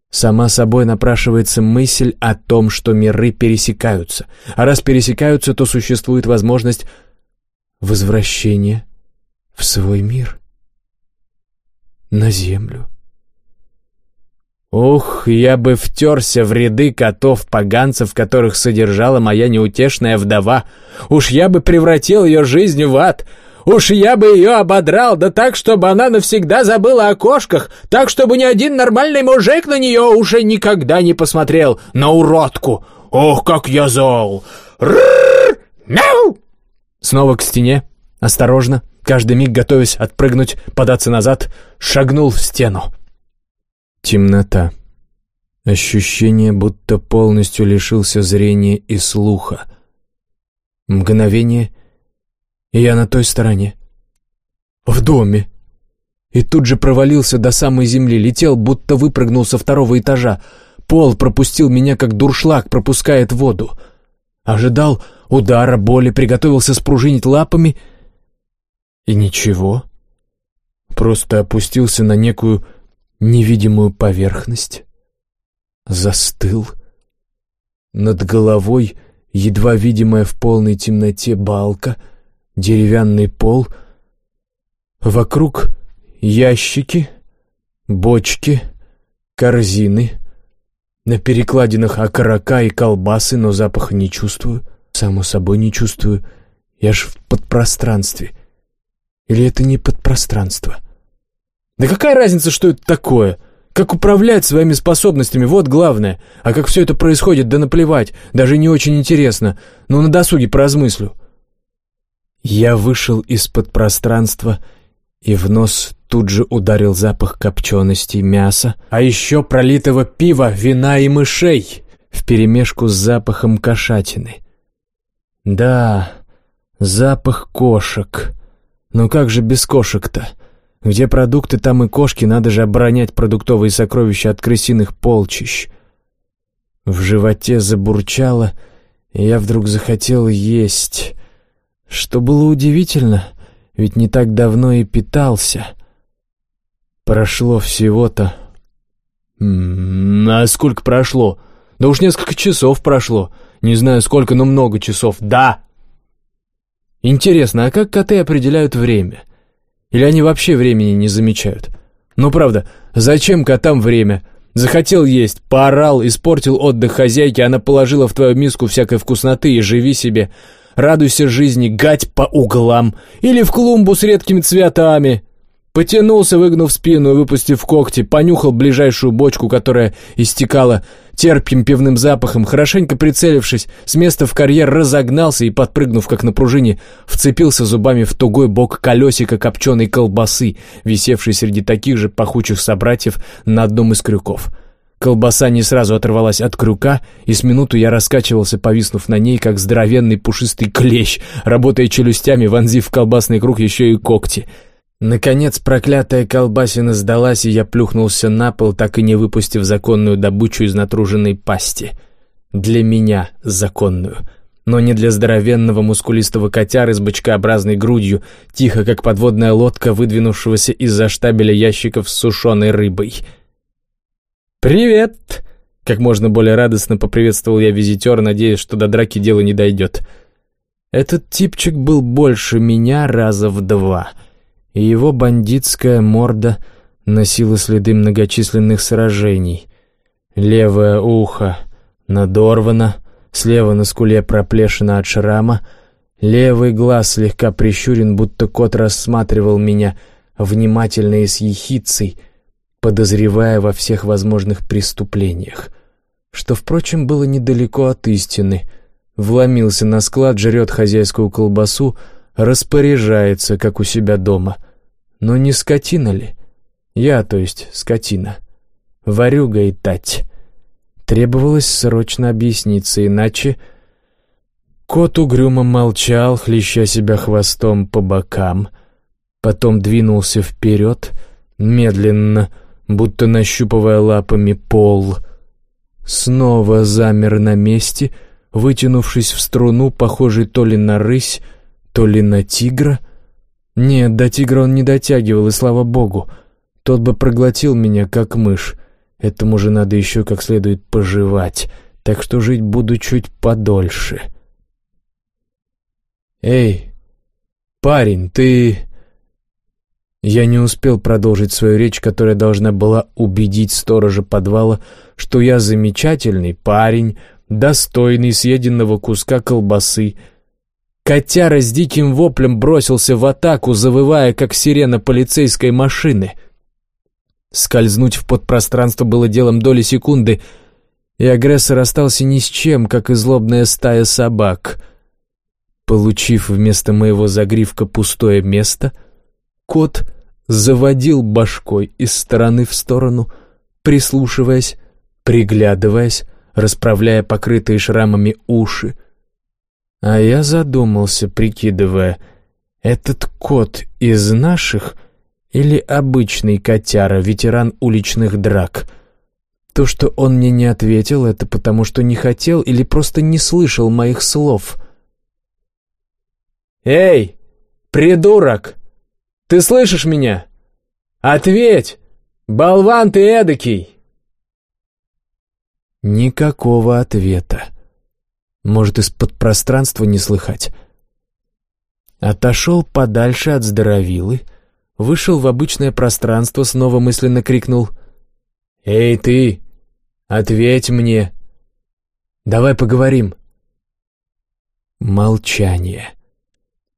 [SPEAKER 1] Сама собой напрашивается мысль о том, что миры пересекаются. А раз пересекаются, то существует возможность возвращения в свой мир. На землю. Ух, я бы втерся в ряды котов-поганцев, которых содержала моя неутешная вдова. Уж я бы превратил ее жизнь в ад — Уж я бы ее ободрал, да так, чтобы она навсегда забыла о кошках, так, чтобы ни один нормальный мужик на нее уже никогда не посмотрел, на уродку. Ох, как я зол! Рррр! Мяу! Снова к стене, осторожно, каждый миг готовясь отпрыгнуть, податься назад, шагнул в стену. Темнота. Ощущение, будто полностью лишился зрения и слуха. Мгновение — и я на той стороне. В доме. И тут же провалился до самой земли, летел, будто выпрыгнул со второго этажа. Пол пропустил меня, как дуршлаг пропускает воду. Ожидал удара, боли, приготовился спружинить лапами. И ничего. Просто опустился на некую невидимую поверхность. Застыл. Над головой едва видимая в полной темноте балка — деревянный пол, вокруг ящики, бочки, корзины, на перекладинах окорока и колбасы, но запаха не чувствую, само собой не чувствую, я ж в подпространстве. Или это не подпространство? Да какая разница, что это такое? Как управлять своими способностями, вот главное. А как все это происходит, да наплевать, даже не очень интересно, но на досуге поразмыслю. Я вышел из-под пространства, и в нос тут же ударил запах копчености мяса, а еще пролитого пива, вина и мышей, вперемешку с запахом кошатины. Да, запах кошек. Но как же без кошек-то? Где продукты, там и кошки, надо же оборонять продуктовые сокровища от крысиных полчищ. В животе забурчало, и я вдруг захотел есть что было удивительно, ведь не так давно и питался. Прошло всего-то... А сколько прошло? Да уж несколько часов прошло. Не знаю сколько, но много часов. Да! Интересно, а как коты определяют время? Или они вообще времени не замечают? Ну правда, зачем котам время? Захотел есть, поорал, испортил отдых хозяйки, она положила в твою миску всякой вкусноты и живи себе радуйся жизни, гать по углам, или в клумбу с редкими цветами. Потянулся, выгнув спину и выпустив когти, понюхал ближайшую бочку, которая истекала терпким пивным запахом, хорошенько прицелившись, с места в карьер разогнался и, подпрыгнув как на пружине, вцепился зубами в тугой бок колесика копченой колбасы, висевшей среди таких же пахучих собратьев на одном из крюков — Колбаса не сразу оторвалась от крюка, и с минуту я раскачивался, повиснув на ней, как здоровенный пушистый клещ, работая челюстями, вонзив в колбасный круг еще и когти. Наконец проклятая колбасина сдалась, и я плюхнулся на пол, так и не выпустив законную добычу из натруженной пасти. Для меня законную. Но не для здоровенного мускулистого котяры с бочкообразной грудью, тихо, как подводная лодка, выдвинувшегося из-за штабеля ящиков с сушеной рыбой — «Привет!» Как можно более радостно поприветствовал я визитера, надеясь, что до драки дело не дойдет. Этот типчик был больше меня раза в два, и его бандитская морда носила следы многочисленных сражений. Левое ухо надорвано, слева на скуле проплешина от шрама, левый глаз слегка прищурен, будто кот рассматривал меня внимательно и с ехицей, подозревая во всех возможных преступлениях, что, впрочем, было недалеко от истины. Вломился на склад, жрет хозяйскую колбасу, распоряжается, как у себя дома. Но не скотина ли? Я, то есть, скотина. Варюга и тать. Требовалось срочно объясниться, иначе... Кот угрюмо молчал, хлеща себя хвостом по бокам. Потом двинулся вперед, медленно, будто нащупывая лапами пол. Снова замер на месте, вытянувшись в струну, похожий то ли на рысь, то ли на тигра. Нет, до тигра он не дотягивал, и слава богу. Тот бы проглотил меня, как мышь. Этому же надо еще как следует пожевать, так что жить буду чуть подольше. «Эй, парень, ты...» Я не успел продолжить свою речь, которая должна была убедить сторожа подвала, что я замечательный парень, достойный съеденного куска колбасы. Котяра с диким воплем бросился в атаку, завывая, как сирена полицейской машины. Скользнуть в подпространство было делом доли секунды, и агрессор остался ни с чем, как и злобная стая собак. Получив вместо моего загривка пустое место — Кот заводил башкой из стороны в сторону, прислушиваясь, приглядываясь, расправляя покрытые шрамами уши. А я задумался, прикидывая, этот кот из наших или обычный котяра, ветеран уличных драк? То, что он мне не ответил, это потому что не хотел или просто не слышал моих слов. «Эй, придурок!» Ты слышишь меня? Ответь! Болван ты эдакий!» Никакого ответа. Может, из-под пространства не слыхать. Отошел подальше от здоровилы, вышел в обычное пространство, снова мысленно крикнул «Эй, ты! Ответь мне! Давай поговорим!» Молчание.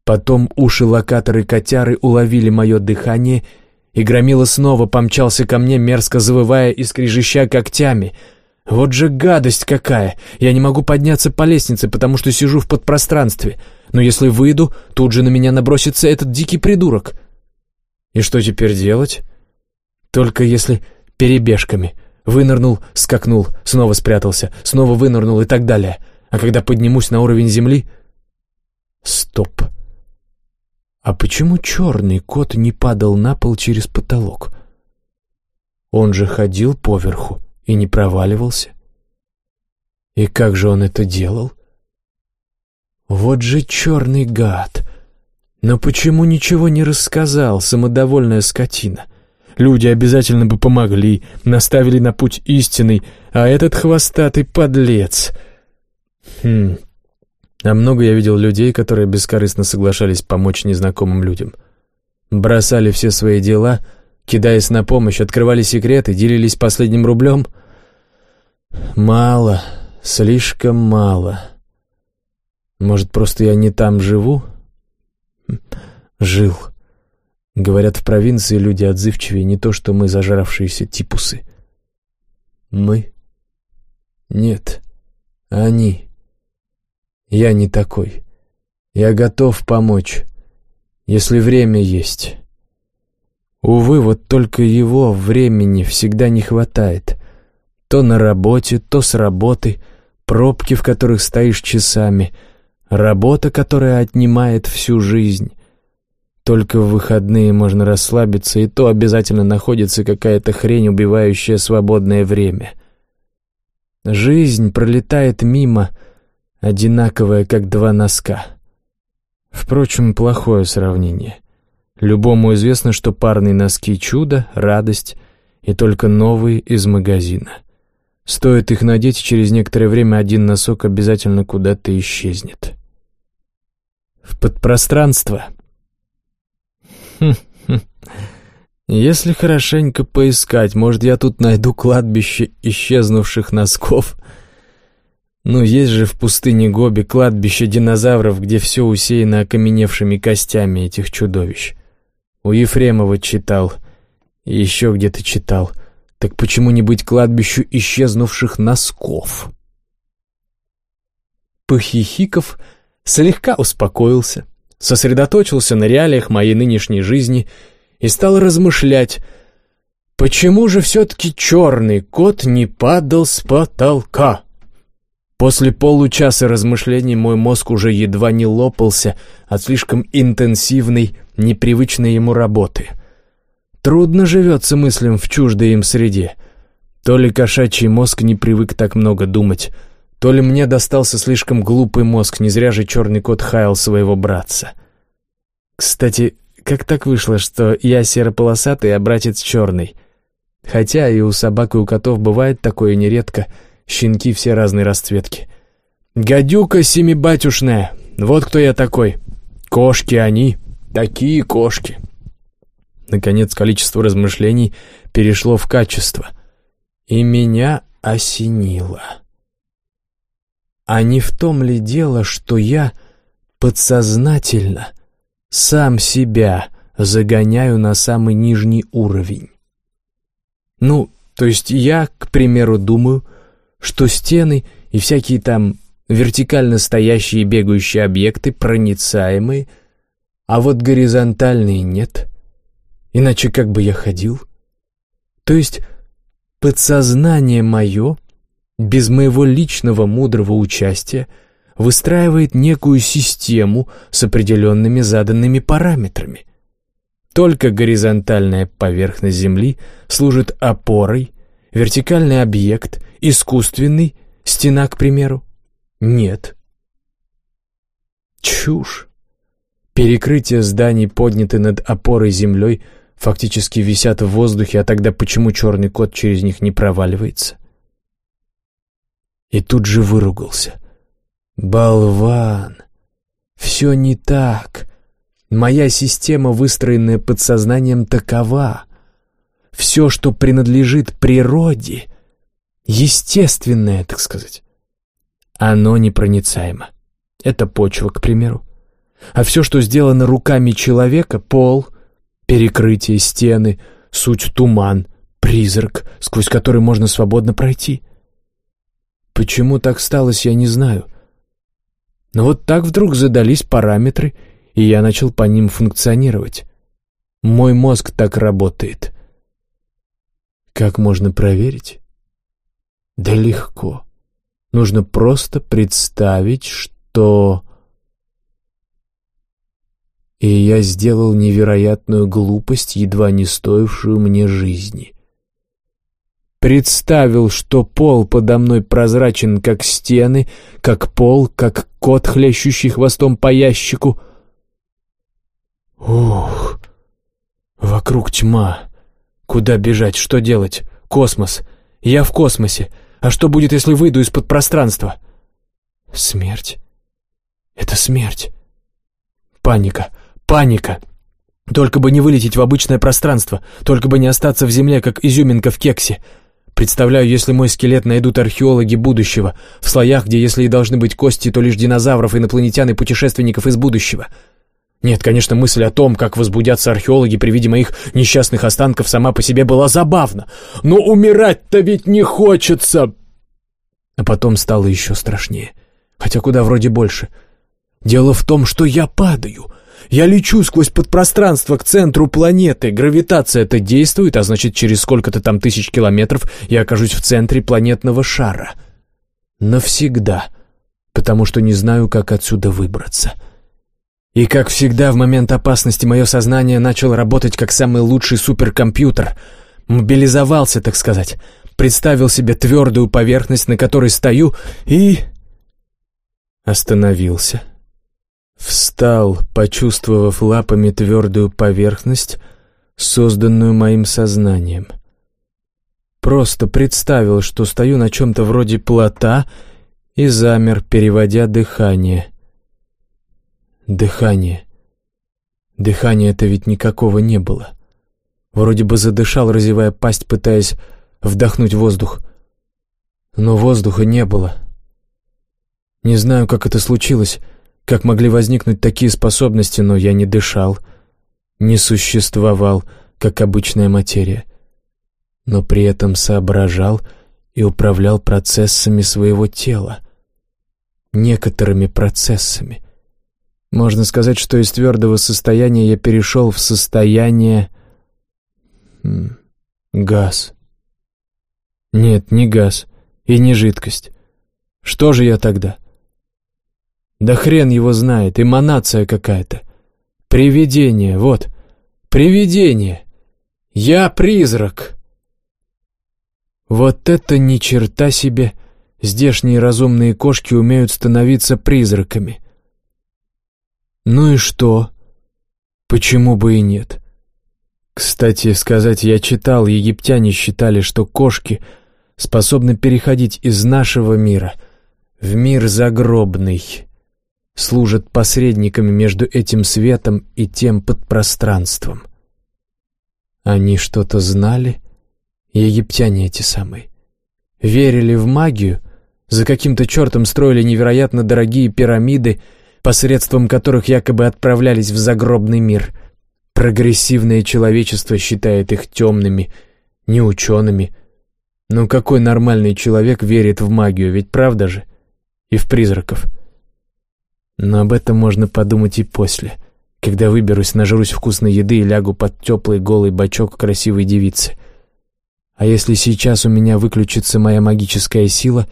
[SPEAKER 1] Потом уши локаторы-котяры уловили мое дыхание, и Громила снова помчался ко мне, мерзко завывая и скрежеща когтями. Вот же гадость какая! Я не могу подняться по лестнице, потому что сижу в подпространстве. Но если выйду, тут же на меня набросится этот дикий придурок. И что теперь делать? Только если перебежками. Вынырнул, скакнул, снова спрятался, снова вынырнул и так далее. А когда поднимусь на уровень земли... Стоп. А почему черный кот не падал на пол через потолок? Он же ходил поверху и не проваливался. И как же он это делал? Вот же черный гад! Но почему ничего не рассказал, самодовольная скотина? Люди обязательно бы помогли, наставили на путь истинный, а этот хвостатый подлец... Хм, а много я видел людей, которые бескорыстно соглашались помочь незнакомым людям. Бросали все свои дела, кидаясь на помощь, открывали секреты, делились последним рублем. Мало, слишком мало. Может, просто я не там живу? Жил. Говорят, в провинции люди отзывчивее, не то что мы, зажравшиеся типусы. Мы? Нет, они. Я не такой. Я готов помочь, если время есть. Увы, вот только его времени всегда не хватает. То на работе, то с работы, пробки, в которых стоишь часами, работа, которая отнимает всю жизнь. Только в выходные можно расслабиться, и то обязательно находится какая-то хрень, убивающая свободное время. Жизнь пролетает мимо — одинаковая, как два носка. Впрочем, плохое сравнение. Любому известно, что парные носки — чудо, радость и только новые из магазина. Стоит их надеть, через некоторое время один носок обязательно куда-то исчезнет. В подпространство. Хм. Если хорошенько поискать, может, я тут найду кладбище исчезнувших носков. Ну, есть же в пустыне Гоби кладбище динозавров, где все усеяно окаменевшими костями этих чудовищ. У Ефремова читал, еще где-то читал. Так почему не быть кладбищу исчезнувших носков? Похихиков слегка успокоился, сосредоточился на реалиях моей нынешней жизни — и стал размышлять, почему же все-таки черный кот не падал с потолка? После получаса размышлений мой мозг уже едва не лопался от слишком интенсивной, непривычной ему работы. Трудно живется мыслям в чуждой им среде. То ли кошачий мозг не привык так много думать, то ли мне достался слишком глупый мозг, не зря же черный кот хаял своего братца. Кстати, как так вышло, что я серополосатый, а братец черный? Хотя и у собак, и у котов бывает такое нередко. Щенки все разной расцветки. «Гадюка семибатюшная! Вот кто я такой! Кошки они! Такие кошки!» Наконец, количество размышлений перешло в качество. И меня осенило. А не в том ли дело, что я подсознательно сам себя загоняю на самый нижний уровень. Ну, то есть я, к примеру, думаю, что стены и всякие там вертикально стоящие бегающие объекты проницаемые, а вот горизонтальные нет. Иначе как бы я ходил? То есть подсознание мое, без моего личного мудрого участия, выстраивает некую систему с определенными заданными параметрами. Только горизонтальная поверхность Земли служит опорой, вертикальный объект, искусственный, стена, к примеру, нет. Чушь. Перекрытия зданий, подняты над опорой землей, фактически висят в воздухе, а тогда почему черный кот через них не проваливается? И тут же выругался — Болван! Все не так. Моя система, выстроенная подсознанием, такова. Все, что принадлежит природе, естественное, так сказать, оно непроницаемо. Это почва, к примеру. А все, что сделано руками человека, пол, перекрытие, стены, суть туман, призрак, сквозь который можно свободно пройти. Почему так сталось, я не знаю. — но вот так вдруг задались параметры, и я начал по ним функционировать. Мой мозг так работает. Как можно проверить? Да легко. Нужно просто представить, что... И я сделал невероятную глупость, едва не стоившую мне жизни. Представил, что пол подо мной прозрачен, как стены, как пол, как кот, хлещущий хвостом по ящику. Ух, вокруг тьма. Куда бежать, что делать? Космос. Я в космосе. А что будет, если выйду из-под пространства? Смерть. Это смерть. Паника, паника. Только бы не вылететь в обычное пространство, только бы не остаться в земле, как изюминка в кексе. Представляю, если мой скелет найдут археологи будущего, в слоях, где если и должны быть кости, то лишь динозавров, инопланетян и путешественников из будущего. Нет, конечно, мысль о том, как возбудятся археологи при виде моих несчастных останков, сама по себе была забавна. Но умирать-то ведь не хочется! А потом стало еще страшнее. Хотя куда вроде больше. Дело в том, что я падаю — я лечу сквозь подпространство к центру планеты. Гравитация-то действует, а значит, через сколько-то там тысяч километров я окажусь в центре планетного шара. Навсегда. Потому что не знаю, как отсюда выбраться. И, как всегда, в момент опасности мое сознание начало работать как самый лучший суперкомпьютер. Мобилизовался, так сказать. Представил себе твердую поверхность, на которой стою, и... Остановился. Встал, почувствовав лапами твердую поверхность, созданную моим сознанием. Просто представил, что стою на чем-то вроде плота и замер, переводя дыхание. Дыхание. Дыхания-то ведь никакого не было. Вроде бы задышал, разевая пасть, пытаясь вдохнуть воздух. Но воздуха не было. Не знаю, как это случилось, как могли возникнуть такие способности, но я не дышал, не существовал, как обычная материя, но при этом соображал и управлял процессами своего тела. Некоторыми процессами. Можно сказать, что из твердого состояния я перешел в состояние... Газ. Нет, не газ и не жидкость. Что же я тогда? Да хрен его знает, эманация какая-то. Привидение, вот, привидение. Я призрак. Вот это ни черта себе! Здешние разумные кошки умеют становиться призраками. Ну и что? Почему бы и нет? Кстати сказать, я читал, египтяне считали, что кошки способны переходить из нашего мира в мир загробный служат посредниками между этим светом и тем подпространством. Они что-то знали, египтяне эти самые. Верили в магию, за каким-то чертом строили невероятно дорогие пирамиды, посредством которых якобы отправлялись в загробный мир. Прогрессивное человечество считает их темными, неучеными. Но какой нормальный человек верит в магию, ведь правда же? И в призраков. — но об этом можно подумать и после, когда выберусь, нажрусь вкусной еды и лягу под теплый голый бачок красивой девицы. А если сейчас у меня выключится моя магическая сила,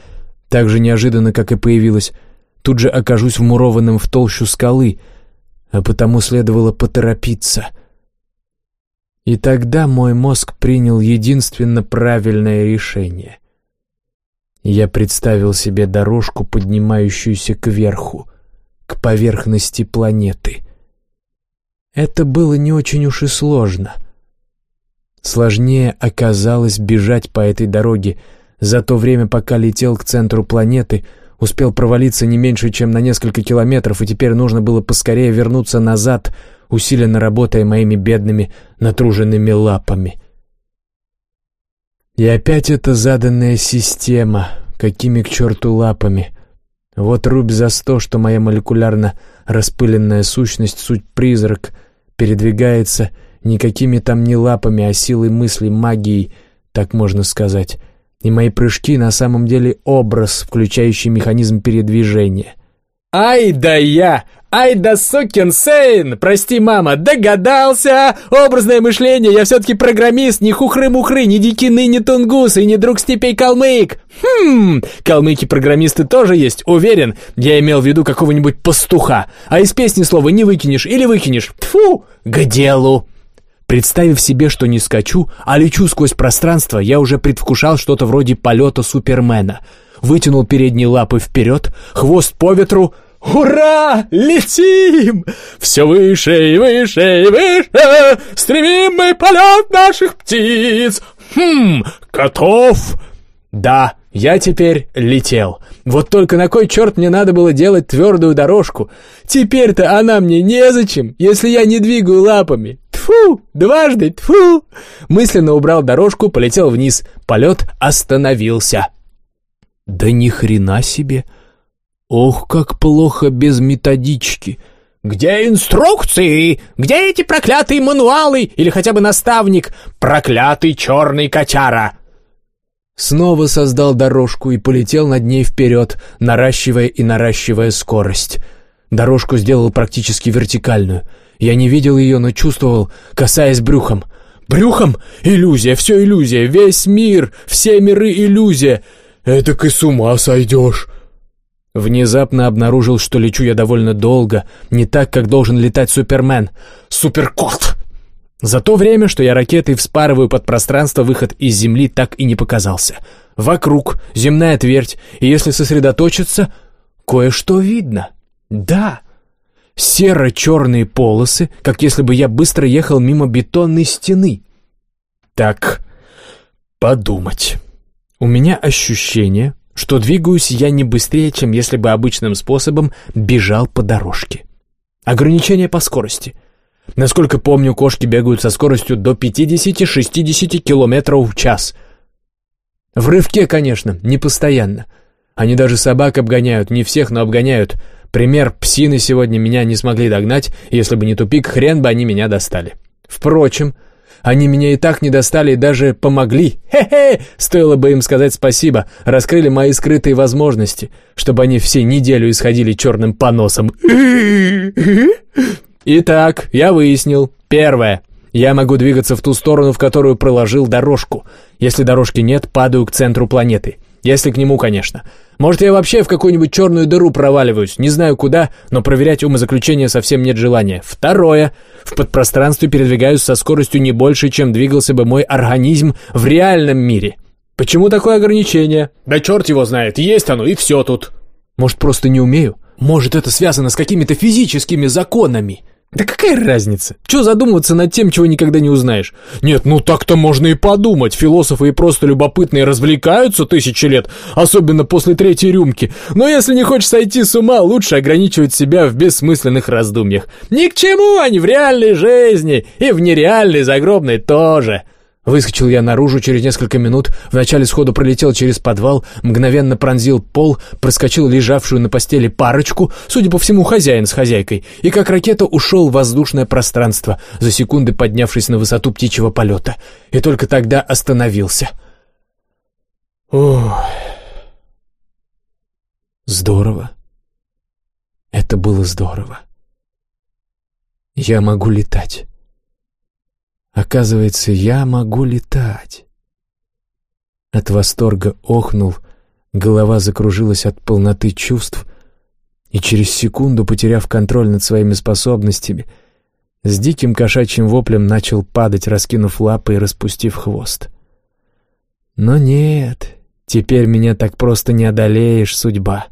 [SPEAKER 1] так же неожиданно, как и появилась, тут же окажусь вмурованным в толщу скалы, а потому следовало поторопиться. И тогда мой мозг принял единственно правильное решение. Я представил себе дорожку, поднимающуюся кверху — к поверхности планеты. Это было не очень уж и сложно. Сложнее оказалось бежать по этой дороге. За то время, пока летел к центру планеты, успел провалиться не меньше, чем на несколько километров, и теперь нужно было поскорее вернуться назад, усиленно работая моими бедными натруженными лапами. И опять эта заданная система, какими к черту лапами. Вот рубь за сто, что моя молекулярно распыленная сущность, суть призрак, передвигается никакими там не лапами, а силой мысли, магией, так можно сказать. И мои прыжки на самом деле образ, включающий механизм передвижения. «Ай да я! Ай да сукин сын! Прости, мама, догадался! Образное мышление, я все-таки программист, не хухры-мухры, не дикий ныне тунгус и не друг степей калмык! Хм, калмыки-программисты тоже есть, уверен. Я имел в виду какого-нибудь пастуха. А из песни слова не выкинешь или выкинешь. Тфу, к делу!» Представив себе, что не скачу, а лечу сквозь пространство, я уже предвкушал что-то вроде полета Супермена. Вытянул передние лапы вперед, хвост по ветру — Ура! Летим! Все выше и выше и выше! Стремим мы полет наших птиц! Хм, готов! Да, я теперь летел. Вот только на кой черт мне надо было делать твердую дорожку? Теперь-то она мне незачем, если я не двигаю лапами. Тфу, дважды, тфу. Мысленно убрал дорожку, полетел вниз. Полет остановился. Да ни хрена себе! — Ох, как плохо без методички. Где инструкции? Где эти проклятые мануалы или хотя бы наставник? Проклятый черный котяра!» Снова создал дорожку и полетел над ней вперед, наращивая и наращивая скорость. Дорожку сделал практически вертикальную. Я не видел ее, но чувствовал, касаясь брюхом. Брюхом? Иллюзия, все иллюзия, весь мир, все миры иллюзия. Этак и с ума сойдешь. Внезапно обнаружил, что лечу я довольно долго, не так, как должен летать Супермен. Суперкот! За то время, что я ракетой вспарываю под пространство, выход из Земли так и не показался. Вокруг земная твердь, и если сосредоточиться, кое-что видно. Да, серо-черные полосы, как если бы я быстро ехал мимо бетонной стены. Так, подумать. У меня ощущение, что двигаюсь я не быстрее, чем если бы обычным способом бежал по дорожке. Ограничение по скорости. Насколько помню, кошки бегают со скоростью до 50-60 километров в час. В рывке, конечно, не постоянно. Они даже собак обгоняют, не всех, но обгоняют. Пример, псины сегодня меня не смогли догнать, если бы не тупик, хрен бы они меня достали. Впрочем, они меня и так не достали и даже помогли. Хе-хе! Стоило бы им сказать спасибо. Раскрыли мои скрытые возможности, чтобы они все неделю исходили черным поносом. Итак, я выяснил. Первое. Я могу двигаться в ту сторону, в которую проложил дорожку. Если дорожки нет, падаю к центру планеты. Если к нему, конечно. Может, я вообще в какую-нибудь черную дыру проваливаюсь, не знаю куда, но проверять умозаключение совсем нет желания. Второе. В подпространстве передвигаюсь со скоростью не больше, чем двигался бы мой организм в реальном мире. Почему такое ограничение? Да черт его знает, есть оно, и все тут. Может, просто не умею? Может, это связано с какими-то физическими законами? Да какая разница? Чего задумываться над тем, чего никогда не узнаешь? Нет, ну так-то можно и подумать. Философы и просто любопытные развлекаются тысячи лет, особенно после третьей рюмки. Но если не хочешь сойти с ума, лучше ограничивать себя в бессмысленных раздумьях. Ни к чему они в реальной жизни, и в нереальной загробной тоже. Выскочил я наружу через несколько минут, вначале сходу пролетел через подвал, мгновенно пронзил пол, проскочил лежавшую на постели парочку, судя по всему, хозяин с хозяйкой, и как ракета ушел в воздушное пространство, за секунды поднявшись на высоту птичьего полета, и только тогда остановился. Ох... Здорово. Это было здорово. Я могу летать. Оказывается, я могу летать. От восторга охнул, голова закружилась от полноты чувств, и через секунду, потеряв контроль над своими способностями, с диким кошачьим воплем начал падать, раскинув лапы и распустив хвост. Но нет, теперь меня так просто не одолеешь, судьба.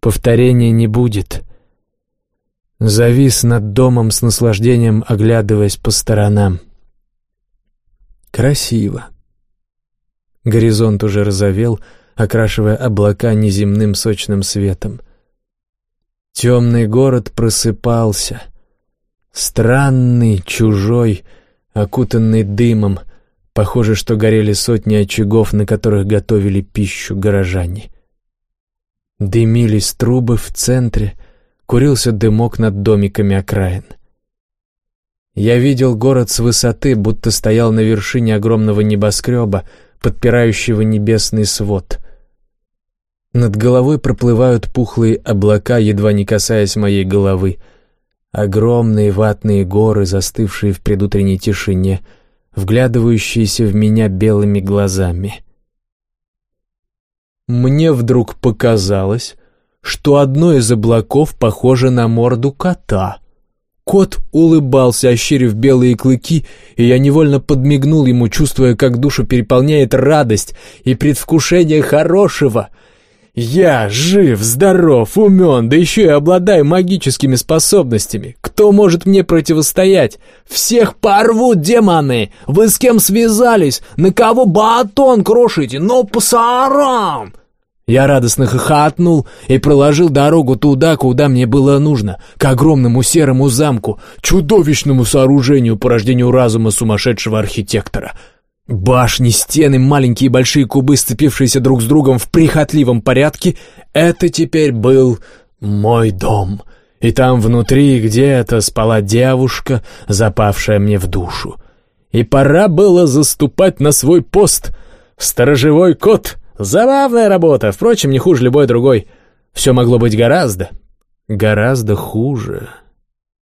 [SPEAKER 1] Повторения не будет. Завис над домом с наслаждением, оглядываясь по сторонам. Красиво. Горизонт уже розовел, окрашивая облака неземным сочным светом. Темный город просыпался. Странный, чужой, окутанный дымом. Похоже, что горели сотни очагов, на которых готовили пищу горожане. Дымились трубы в центре — курился дымок над домиками окраин. Я видел город с высоты, будто стоял на вершине огромного небоскреба, подпирающего небесный свод. Над головой проплывают пухлые облака, едва не касаясь моей головы. Огромные ватные горы, застывшие в предутренней тишине, вглядывающиеся в меня белыми глазами. Мне вдруг показалось, что одно из облаков похоже на морду кота. Кот улыбался, ощерив белые клыки, и я невольно подмигнул ему, чувствуя, как душу переполняет радость и предвкушение хорошего. Я жив, здоров, умен, да еще и обладаю магическими способностями. Кто может мне противостоять? Всех порвут демоны! Вы с кем связались? На кого батон крошите? Но пасарам! Я радостно хохотнул и проложил дорогу туда, куда мне было нужно, к огромному серому замку, чудовищному сооружению по рождению разума сумасшедшего архитектора. Башни, стены, маленькие и большие кубы, сцепившиеся друг с другом в прихотливом порядке, это теперь был мой дом. И там внутри где-то спала девушка, запавшая мне в душу. И пора было заступать на свой пост. Сторожевой кот — Забавная работа, впрочем, не хуже любой другой. Все могло быть гораздо, гораздо хуже.